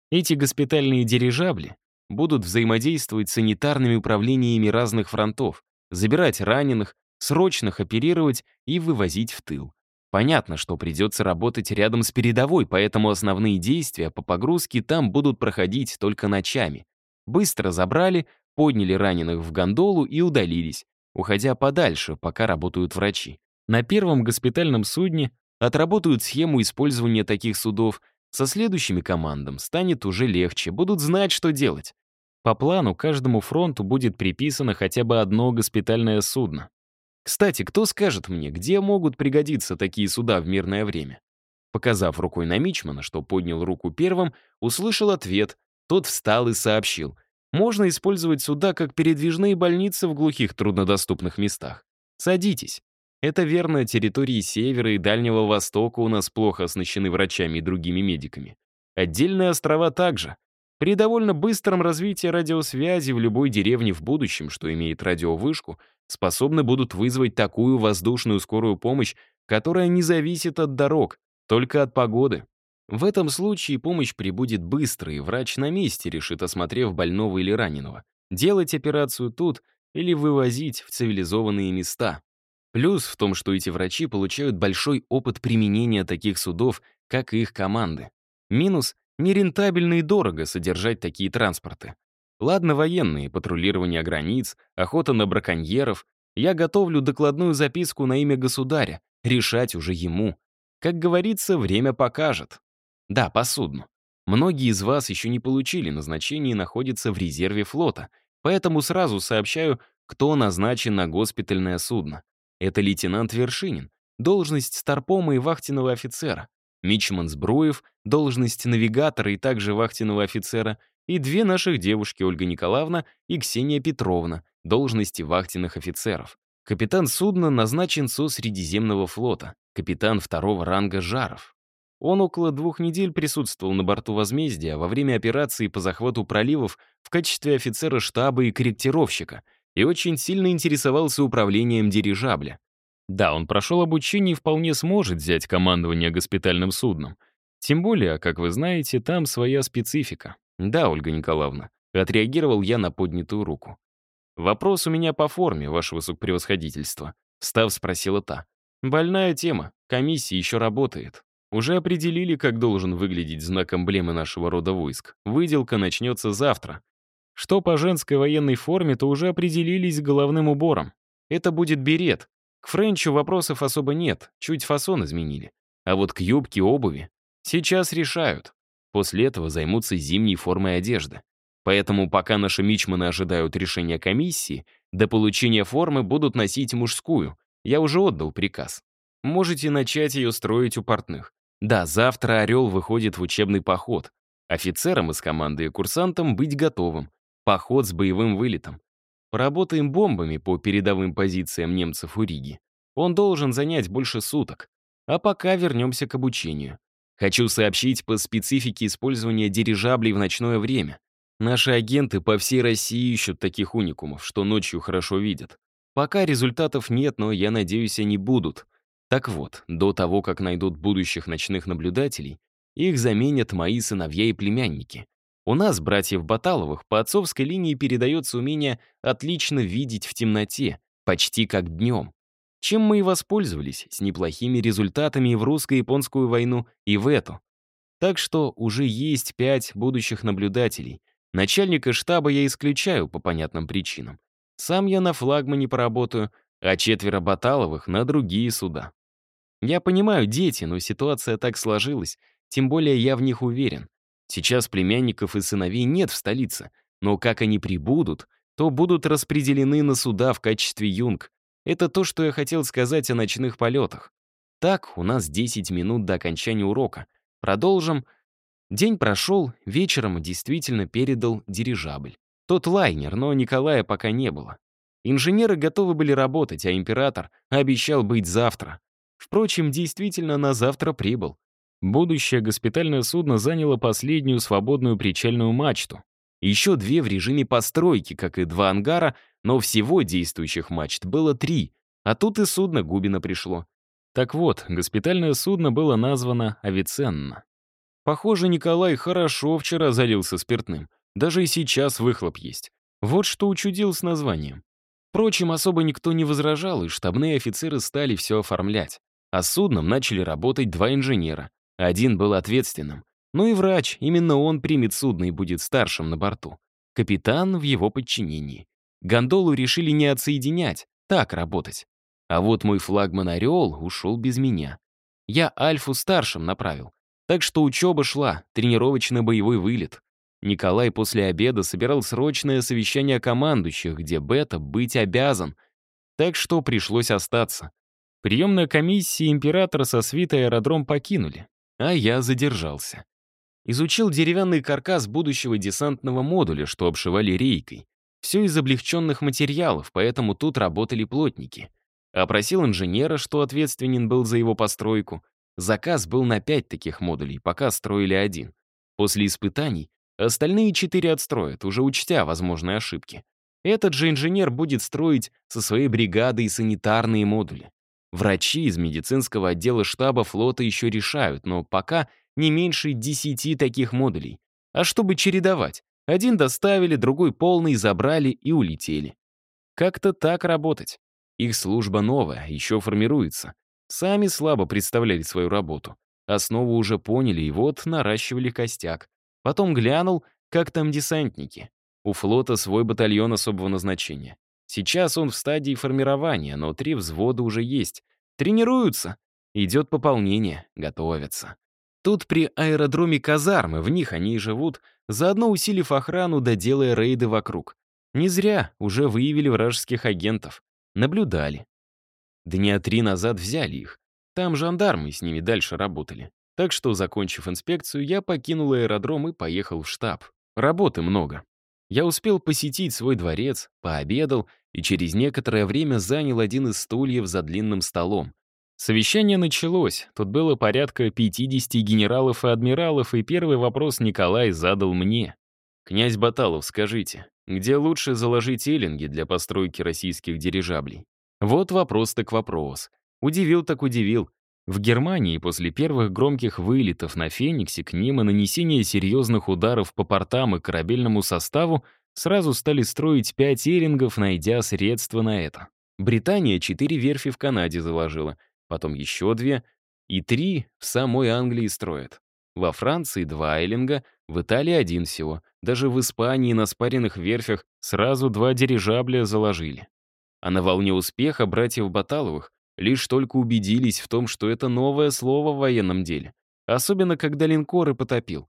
Эти госпитальные дирижабли будут взаимодействовать с санитарными управлениями разных фронтов, забирать раненых, срочных оперировать и вывозить в тыл. Понятно, что придется работать рядом с передовой, поэтому основные действия по погрузке там будут проходить только ночами. Быстро забрали, подняли раненых в гондолу и удалились, уходя подальше, пока работают врачи. На первом госпитальном судне отработают схему использования таких судов, со следующими командам станет уже легче, будут знать, что делать. По плану, каждому фронту будет приписано хотя бы одно госпитальное судно. Кстати, кто скажет мне, где могут пригодиться такие суда в мирное время? Показав рукой на Мичмана, что поднял руку первым, услышал ответ. Тот встал и сообщил. Можно использовать суда как передвижные больницы в глухих труднодоступных местах. Садитесь. Это верно, территории Севера и Дальнего Востока у нас плохо оснащены врачами и другими медиками. Отдельные острова также. При довольно быстром развитии радиосвязи в любой деревне в будущем, что имеет радиовышку, способны будут вызвать такую воздушную скорую помощь, которая не зависит от дорог, только от погоды. В этом случае помощь прибудет быстро, и врач на месте решит, осмотрев больного или раненого, делать операцию тут или вывозить в цивилизованные места. Плюс в том, что эти врачи получают большой опыт применения таких судов, как и их команды. Минус Нерентабельно и дорого содержать такие транспорты. Ладно, военные, патрулирование границ, охота на браконьеров. Я готовлю докладную записку на имя государя. Решать уже ему. Как говорится, время покажет. Да, по судну. Многие из вас еще не получили назначение и находятся в резерве флота, поэтому сразу сообщаю, кто назначен на госпитальное судно. Это лейтенант Вершинин, должность старпома и вахтенного офицера. Мичман Сбруев, должность навигатора и также вахтенного офицера, и две наших девушки, Ольга Николаевна и Ксения Петровна, должности вахтенных офицеров. Капитан судна назначен со Средиземного флота, капитан второго ранга Жаров. Он около двух недель присутствовал на борту «Возмездия» во время операции по захвату проливов в качестве офицера штаба и корректировщика и очень сильно интересовался управлением дирижабля. Да, он прошел обучение и вполне сможет взять командование госпитальным судном. Тем более, как вы знаете, там своя специфика. Да, Ольга Николаевна, отреагировал я на поднятую руку. «Вопрос у меня по форме, ваше высокопревосходительство», — став спросила та. «Больная тема, комиссия еще работает. Уже определили, как должен выглядеть знак эмблемы нашего рода войск. Выделка начнется завтра. Что по женской военной форме, то уже определились с головным убором. Это будет берет, к Френчу вопросов особо нет, чуть фасон изменили. А вот к юбке, обуви сейчас решают. После этого займутся зимней формой одежды. Поэтому пока наши мичманы ожидают решения комиссии, до получения формы будут носить мужскую. Я уже отдал приказ. Можете начать ее строить у портных. Да, завтра «Орел» выходит в учебный поход. Офицерам из команды и курсантам быть готовым. Поход с боевым вылетом. Поработаем бомбами по передовым позициям немцев у Риги. Он должен занять больше суток. А пока вернемся к обучению. Хочу сообщить по специфике использования дирижаблей в ночное время. Наши агенты по всей России ищут таких уникумов, что ночью хорошо видят. Пока результатов нет, но я надеюсь, они будут. Так вот, до того, как найдут будущих ночных наблюдателей, их заменят мои сыновья и племянники. У нас, братьев Баталовых, по отцовской линии передается умение отлично видеть в темноте, почти как днем. Чем мы и воспользовались, с неплохими результатами и в русско-японскую войну, и в эту. Так что уже есть пять будущих наблюдателей. Начальника штаба я исключаю по понятным причинам. Сам я на флагмане поработаю, а четверо Баталовых — на другие суда. Я понимаю, дети, но ситуация так сложилась, тем более я в них уверен. Сейчас племянников и сыновей нет в столице, но как они прибудут, то будут распределены на суда в качестве юнг. Это то, что я хотел сказать о ночных полетах. Так, у нас 10 минут до окончания урока. Продолжим. День прошел, вечером действительно передал дирижабль. Тот лайнер, но Николая пока не было. Инженеры готовы были работать, а император обещал быть завтра. Впрочем, действительно, на завтра прибыл. Будущее госпитальное судно заняло последнюю свободную причальную мачту. Еще две в режиме постройки, как и два ангара, но всего действующих мачт было три, а тут и судно Губина пришло. Так вот, госпитальное судно было названо «Авиценна». Похоже, Николай хорошо вчера залился спиртным. Даже и сейчас выхлоп есть. Вот что учудил с названием. Впрочем, особо никто не возражал, и штабные офицеры стали все оформлять. А с судном начали работать два инженера. Один был ответственным. Ну и врач, именно он примет судно и будет старшим на борту. Капитан в его подчинении. Гондолу решили не отсоединять, так работать. А вот мой флагман «Орел» ушел без меня. Я Альфу старшим направил. Так что учеба шла, тренировочно-боевой вылет. Николай после обеда собирал срочное совещание командующих, где Бета быть обязан. Так что пришлось остаться. Приемная комиссия императора со свитой аэродром покинули, а я задержался. Изучил деревянный каркас будущего десантного модуля, что обшивали рейкой. Все из облегченных материалов, поэтому тут работали плотники. Опросил инженера, что ответственен был за его постройку. Заказ был на пять таких модулей, пока строили один. После испытаний остальные четыре отстроят, уже учтя возможные ошибки. Этот же инженер будет строить со своей бригадой санитарные модули. Врачи из медицинского отдела штаба флота еще решают, но пока не меньше десяти таких модулей. А чтобы чередовать, один доставили, другой полный забрали и улетели. Как-то так работать. Их служба новая, еще формируется. Сами слабо представляли свою работу. Основу уже поняли и вот наращивали костяк. Потом глянул, как там десантники. У флота свой батальон особого назначения. Сейчас он в стадии формирования, но три взвода уже есть. Тренируются. Идет пополнение, готовятся. Тут при аэродроме казармы, в них они и живут, заодно усилив охрану, доделая рейды вокруг. Не зря уже выявили вражеских агентов. Наблюдали. Дня три назад взяли их. Там жандармы с ними дальше работали. Так что, закончив инспекцию, я покинул аэродром и поехал в штаб. Работы много. Я успел посетить свой дворец, пообедал и через некоторое время занял один из стульев за длинным столом. Совещание началось, тут было порядка 50 генералов и адмиралов, и первый вопрос Николай задал мне. «Князь Баталов, скажите, где лучше заложить эллинги для постройки российских дирижаблей? Вот вопрос так вопрос. Удивил так удивил. В Германии после первых громких вылетов на «Фениксе» к ним и нанесения серьезных ударов по портам и корабельному составу сразу стали строить пять эллингов, найдя средства на это. Британия четыре верфи в Канаде заложила, потом еще две, и три в самой Англии строят. Во Франции два эллинга, в Италии один всего. Даже в Испании на спаренных верфях сразу два дирижабля заложили. А на волне успеха братьев Баталовых лишь только убедились в том, что это новое слово в военном деле. Особенно, когда линкоры потопил.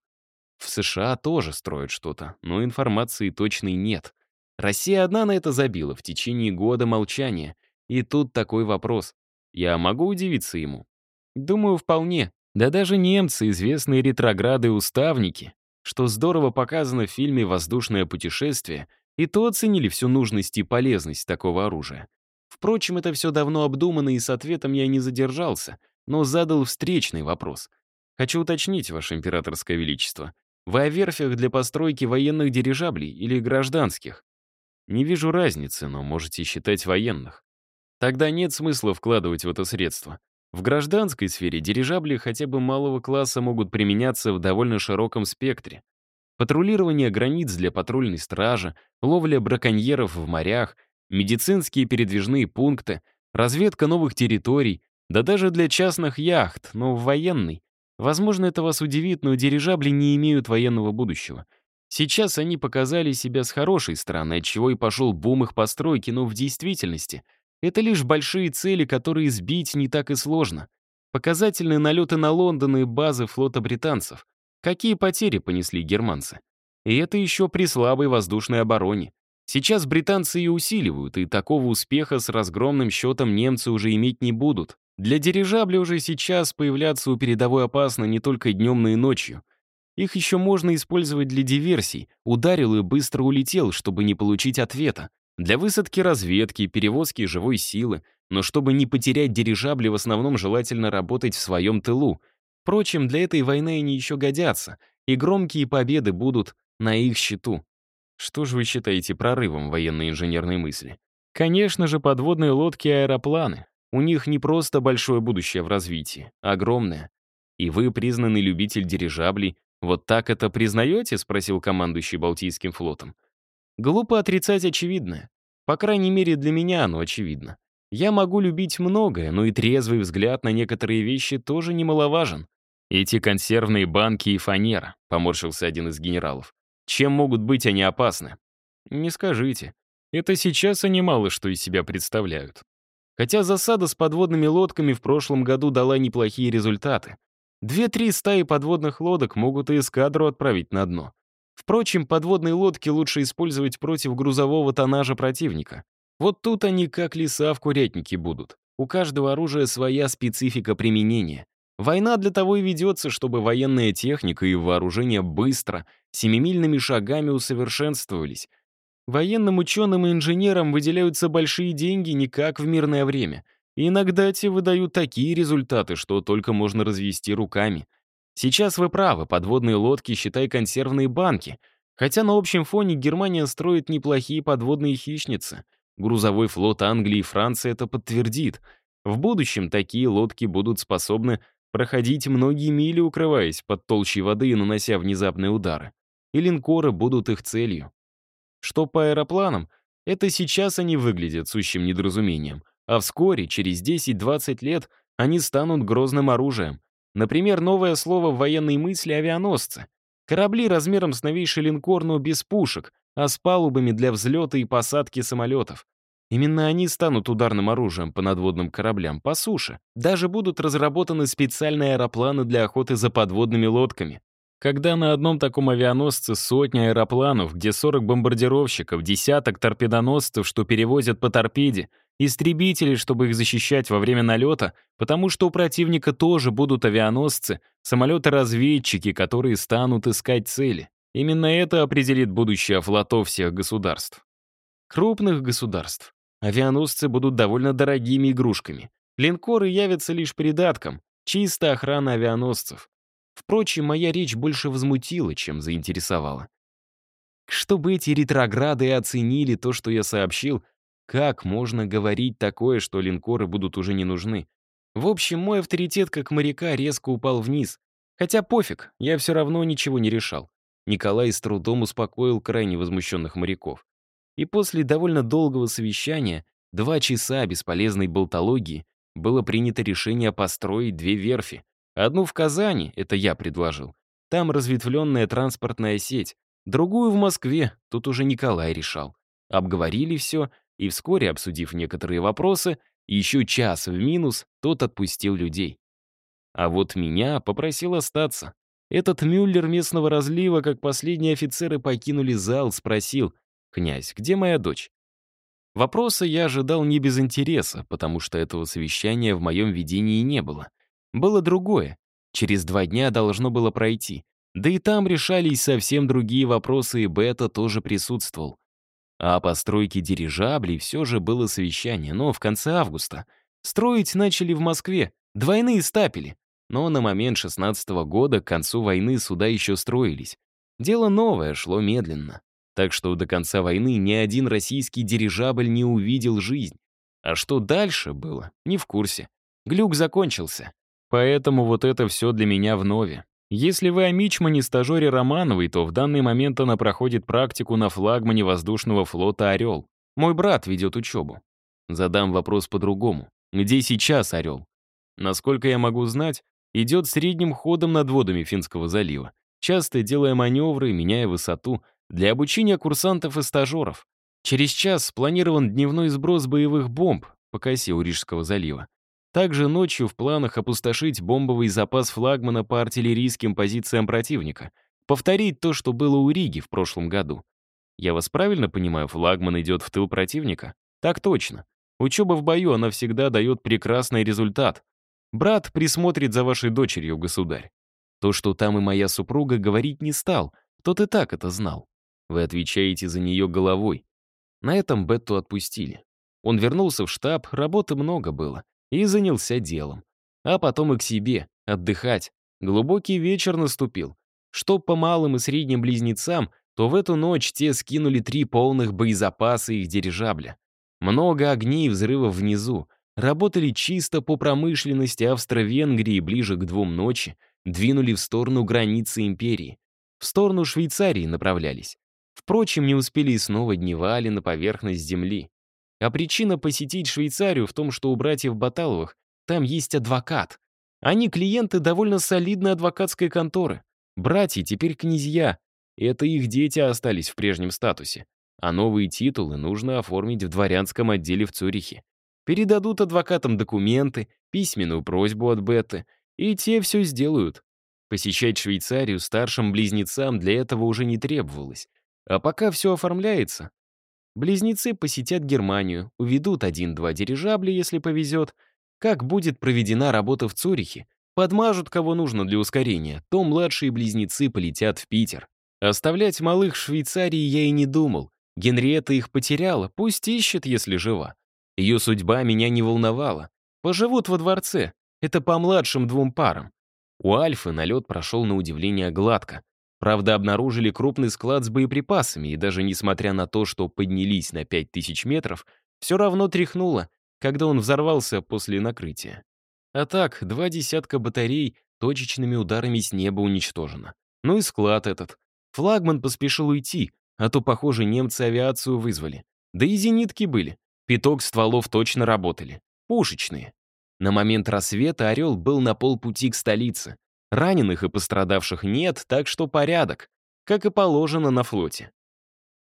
В США тоже строят что-то, но информации точной нет. Россия одна на это забила в течение года молчания. И тут такой вопрос. Я могу удивиться ему? Думаю, вполне. Да даже немцы, известные ретрограды и уставники, что здорово показано в фильме «Воздушное путешествие», и то оценили всю нужность и полезность такого оружия. Впрочем, это все давно обдумано, и с ответом я не задержался, но задал встречный вопрос. Хочу уточнить, Ваше Императорское Величество, вы о верфях для постройки военных дирижаблей или гражданских? Не вижу разницы, но можете считать военных. Тогда нет смысла вкладывать в это средства. В гражданской сфере дирижабли хотя бы малого класса могут применяться в довольно широком спектре. Патрулирование границ для патрульной стражи, ловля браконьеров в морях, медицинские передвижные пункты, разведка новых территорий, да даже для частных яхт, но в военной. Возможно, это вас удивит, но дирижабли не имеют военного будущего. Сейчас они показали себя с хорошей стороны, отчего и пошел бум их постройки, но в действительности — это лишь большие цели, которые сбить не так и сложно. Показательные налеты на Лондон и базы флота британцев. Какие потери понесли германцы? И это еще при слабой воздушной обороне. Сейчас британцы и усиливают, и такого успеха с разгромным счетом немцы уже иметь не будут. Для дирижабля уже сейчас появляться у передовой опасно не только днем, но и ночью. Их еще можно использовать для диверсий. Ударил и быстро улетел, чтобы не получить ответа. Для высадки разведки, перевозки живой силы. Но чтобы не потерять дирижабли, в основном желательно работать в своем тылу. Впрочем, для этой войны они еще годятся, и громкие победы будут на их счету. Что же вы считаете прорывом военной инженерной мысли? Конечно же, подводные лодки и аэропланы. У них не просто большое будущее в развитии, огромное. И вы, признанный любитель дирижаблей, вот так это признаете? Спросил командующий Балтийским флотом. Глупо отрицать очевидное. По крайней мере, для меня оно очевидно. Я могу любить многое, но и трезвый взгляд на некоторые вещи тоже немаловажен. Эти консервные банки и фанера, поморщился один из генералов. Чем могут быть они опасны? Не скажите. Это сейчас они мало что из себя представляют. Хотя засада с подводными лодками в прошлом году дала неплохие результаты. Две-три стаи подводных лодок могут и эскадру отправить на дно. Впрочем, подводные лодки лучше использовать против грузового тоннажа противника. Вот тут они как леса в курятнике будут. У каждого оружия своя специфика применения. Война для того и ведется, чтобы военная техника и вооружение быстро, семимильными шагами усовершенствовались. Военным ученым и инженерам выделяются большие деньги не как в мирное время. И иногда те выдают такие результаты, что только можно развести руками. Сейчас вы правы, подводные лодки, считай, консервные банки. Хотя на общем фоне Германия строит неплохие подводные хищницы. Грузовой флот Англии и Франции это подтвердит. В будущем такие лодки будут способны проходить многие мили, укрываясь под толщей воды и нанося внезапные удары. И линкоры будут их целью. Что по аэропланам, это сейчас они выглядят сущим недоразумением, а вскоре, через 10-20 лет, они станут грозным оружием. Например, новое слово в военной мысли — авианосцы. Корабли размером с новейший линкор, но без пушек, а с палубами для взлета и посадки самолетов. Именно они станут ударным оружием по надводным кораблям по суше. Даже будут разработаны специальные аэропланы для охоты за подводными лодками. Когда на одном таком авианосце сотни аэропланов, где 40 бомбардировщиков, десяток торпедоносцев, что перевозят по торпеде, истребители, чтобы их защищать во время налета, потому что у противника тоже будут авианосцы, самолеты-разведчики, которые станут искать цели. Именно это определит будущее флотов всех государств. Крупных государств. Авианосцы будут довольно дорогими игрушками. Линкоры явятся лишь придатком, чисто охрана авианосцев. Впрочем, моя речь больше возмутила, чем заинтересовала. Чтобы эти ретрограды оценили то, что я сообщил, как можно говорить такое, что линкоры будут уже не нужны? В общем, мой авторитет как моряка резко упал вниз. Хотя пофиг, я все равно ничего не решал. Николай с трудом успокоил крайне возмущенных моряков. И после довольно долгого совещания, два часа бесполезной болтологии, было принято решение построить две верфи. Одну в Казани, это я предложил. Там разветвленная транспортная сеть. Другую в Москве, тут уже Николай решал. Обговорили все, и вскоре, обсудив некоторые вопросы, еще час в минус, тот отпустил людей. А вот меня попросил остаться. Этот Мюллер местного разлива, как последние офицеры покинули зал, спросил, «Князь, где моя дочь?» Вопроса я ожидал не без интереса, потому что этого совещания в моем видении не было. Было другое. Через два дня должно было пройти. Да и там решались совсем другие вопросы, и Бета тоже присутствовал. А о постройке дирижаблей все же было совещание, но в конце августа. Строить начали в Москве, двойные стапели. Но на момент 16 -го года, к концу войны, суда еще строились. Дело новое, шло медленно. Так что до конца войны ни один российский дирижабль не увидел жизнь. А что дальше было, не в курсе. Глюк закончился. Поэтому вот это все для меня вновь. Если вы о Мичмане стажере Романовой, то в данный момент она проходит практику на флагмане воздушного флота «Орел». Мой брат ведет учебу. Задам вопрос по-другому. Где сейчас «Орел»? Насколько я могу знать, идет средним ходом над водами Финского залива, часто делая маневры, меняя высоту — для обучения курсантов и стажеров. Через час спланирован дневной сброс боевых бомб по косе у Рижского залива. Также ночью в планах опустошить бомбовый запас флагмана по артиллерийским позициям противника. Повторить то, что было у Риги в прошлом году. Я вас правильно понимаю, флагман идет в тыл противника? Так точно. Учеба в бою, она всегда дает прекрасный результат. Брат присмотрит за вашей дочерью, государь. То, что там и моя супруга, говорить не стал, тот и так это знал. Вы отвечаете за нее головой. На этом Бетту отпустили. Он вернулся в штаб, работы много было, и занялся делом. А потом и к себе, отдыхать. Глубокий вечер наступил. Что по малым и средним близнецам, то в эту ночь те скинули три полных боезапаса их дирижабля. Много огней и взрывов внизу. Работали чисто по промышленности Австро-Венгрии ближе к двум ночи, двинули в сторону границы империи. В сторону Швейцарии направлялись. Впрочем, не успели и снова дневали на поверхность земли. А причина посетить Швейцарию в том, что у братьев Баталовых там есть адвокат. Они клиенты довольно солидной адвокатской конторы. Братья теперь князья, это их дети остались в прежнем статусе. А новые титулы нужно оформить в дворянском отделе в Цюрихе. Передадут адвокатам документы, письменную просьбу от Бетты, и те все сделают. Посещать Швейцарию старшим близнецам для этого уже не требовалось. А пока все оформляется, близнецы посетят Германию, уведут один-два дирижабля, если повезет. Как будет проведена работа в Цюрихе, подмажут кого нужно для ускорения, то младшие близнецы полетят в Питер. Оставлять малых в Швейцарии я и не думал. Генриетта их потеряла, пусть ищет, если жива. Ее судьба меня не волновала. Поживут во дворце. Это по младшим двум парам. У Альфы налет прошел на удивление гладко. Правда, обнаружили крупный склад с боеприпасами, и даже несмотря на то, что поднялись на 5000 метров, все равно тряхнуло, когда он взорвался после накрытия. А так, два десятка батарей точечными ударами с неба уничтожено. Ну и склад этот. Флагман поспешил уйти, а то, похоже, немцы авиацию вызвали. Да и зенитки были. Пяток стволов точно работали. Пушечные. На момент рассвета «Орел» был на полпути к столице. Раненых и пострадавших нет, так что порядок, как и положено на флоте.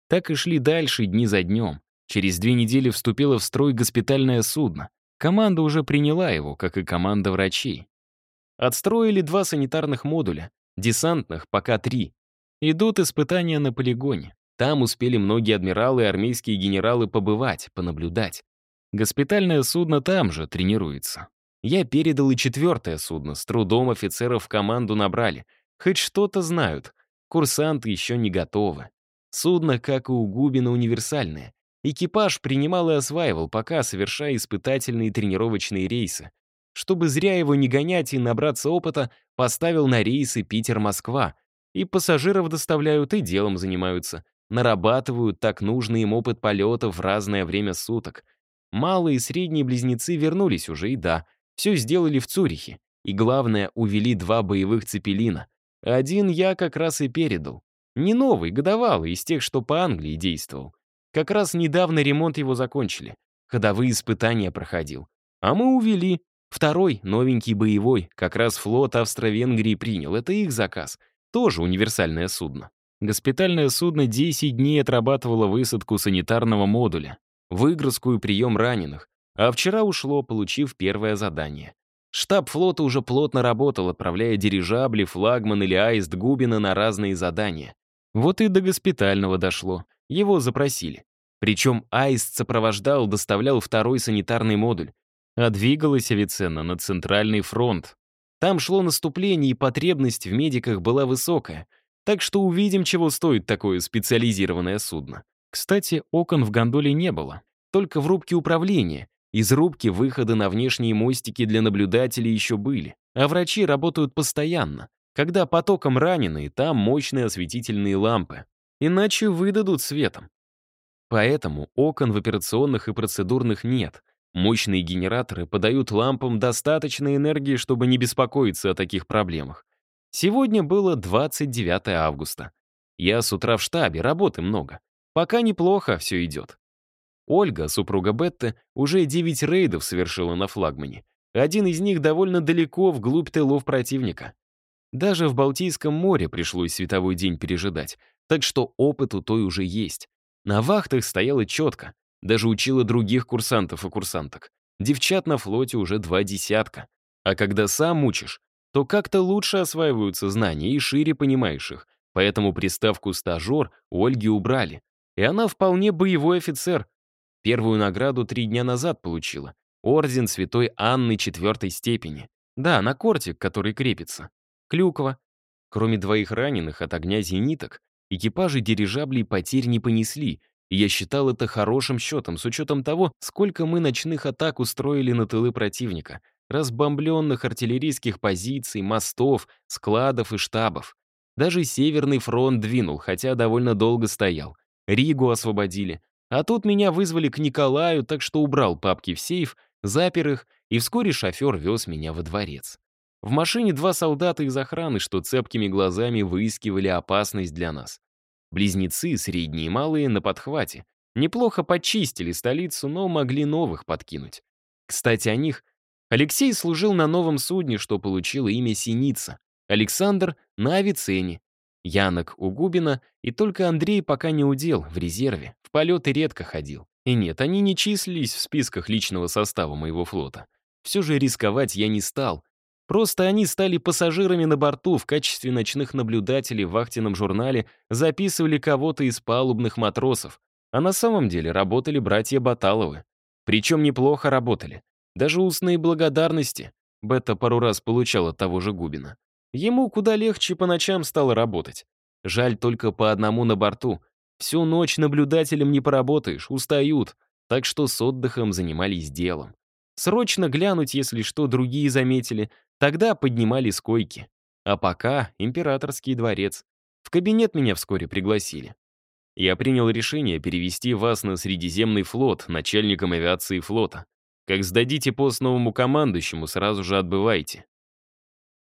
Так и шли дальше дни за днем. Через две недели вступило в строй госпитальное судно. Команда уже приняла его, как и команда врачей. Отстроили два санитарных модуля, десантных пока три. Идут испытания на полигоне. Там успели многие адмиралы и армейские генералы побывать, понаблюдать. Госпитальное судно там же тренируется. Я передал и четвертое судно, с трудом офицеров в команду набрали. Хоть что-то знают. Курсанты еще не готовы. Судно, как и у Губина, универсальное. Экипаж принимал и осваивал, пока совершая испытательные тренировочные рейсы. Чтобы зря его не гонять и набраться опыта, поставил на рейсы Питер-Москва. И пассажиров доставляют, и делом занимаются. Нарабатывают так нужный им опыт полетов в разное время суток. Малые и средние близнецы вернулись уже, и да, все сделали в Цюрихе. И главное, увели два боевых цепелина. Один я как раз и передал. Не новый, годовалый, из тех, что по Англии действовал. Как раз недавно ремонт его закончили. Ходовые испытания проходил. А мы увели. Второй, новенький боевой, как раз флот Австро-Венгрии принял. Это их заказ. Тоже универсальное судно. Госпитальное судно 10 дней отрабатывало высадку санитарного модуля, выгрузку и прием раненых, а вчера ушло, получив первое задание. Штаб флота уже плотно работал, отправляя дирижабли, флагман или аист Губина на разные задания. Вот и до госпитального дошло. Его запросили. Причем аист сопровождал, доставлял второй санитарный модуль. А двигалась Авиценна на Центральный фронт. Там шло наступление, и потребность в медиках была высокая. Так что увидим, чего стоит такое специализированное судно. Кстати, окон в гондоле не было. Только в рубке управления, из рубки выходы на внешние мостики для наблюдателей еще были, а врачи работают постоянно. Когда потоком раненые, там мощные осветительные лампы. Иначе выдадут светом. Поэтому окон в операционных и процедурных нет. Мощные генераторы подают лампам достаточно энергии, чтобы не беспокоиться о таких проблемах. Сегодня было 29 августа. Я с утра в штабе, работы много. Пока неплохо все идет. Ольга, супруга Бетты, уже 9 рейдов совершила на флагмане. Один из них довольно далеко, вглубь тылов противника. Даже в Балтийском море пришлось световой день пережидать, так что опыт у той уже есть. На вахтах стояла четко, даже учила других курсантов и курсанток. Девчат на флоте уже два десятка. А когда сам учишь, то как-то лучше осваиваются знания и шире понимаешь их. Поэтому приставку «стажер» Ольги убрали. И она вполне боевой офицер, Первую награду три дня назад получила. Орден Святой Анны четвертой степени. Да, на кортик, который крепится. Клюква. Кроме двоих раненых от огня зениток, экипажи дирижаблей потерь не понесли, и я считал это хорошим счетом, с учетом того, сколько мы ночных атак устроили на тылы противника, разбомбленных артиллерийских позиций, мостов, складов и штабов. Даже Северный фронт двинул, хотя довольно долго стоял. Ригу освободили. А тут меня вызвали к Николаю, так что убрал папки в сейф, запер их, и вскоре шофер вез меня во дворец. В машине два солдата из охраны, что цепкими глазами выискивали опасность для нас. Близнецы, средние и малые, на подхвате. Неплохо почистили столицу, но могли новых подкинуть. Кстати, о них. Алексей служил на новом судне, что получило имя «Синица». Александр — на авицене. Янок у Губина, и только Андрей пока не удел, в резерве, в полеты редко ходил. И нет, они не числились в списках личного состава моего флота. Все же рисковать я не стал. Просто они стали пассажирами на борту в качестве ночных наблюдателей в вахтенном журнале, записывали кого-то из палубных матросов. А на самом деле работали братья Баталовы. Причем неплохо работали. Даже устные благодарности Бетта пару раз получал от того же Губина. Ему куда легче по ночам стало работать. Жаль только по одному на борту. Всю ночь наблюдателем не поработаешь, устают, так что с отдыхом занимались делом. Срочно глянуть, если что, другие заметили, тогда поднимали с койки. А пока императорский дворец. В кабинет меня вскоре пригласили. Я принял решение перевести вас на Средиземный флот, начальником авиации флота. Как сдадите пост новому командующему, сразу же отбывайте.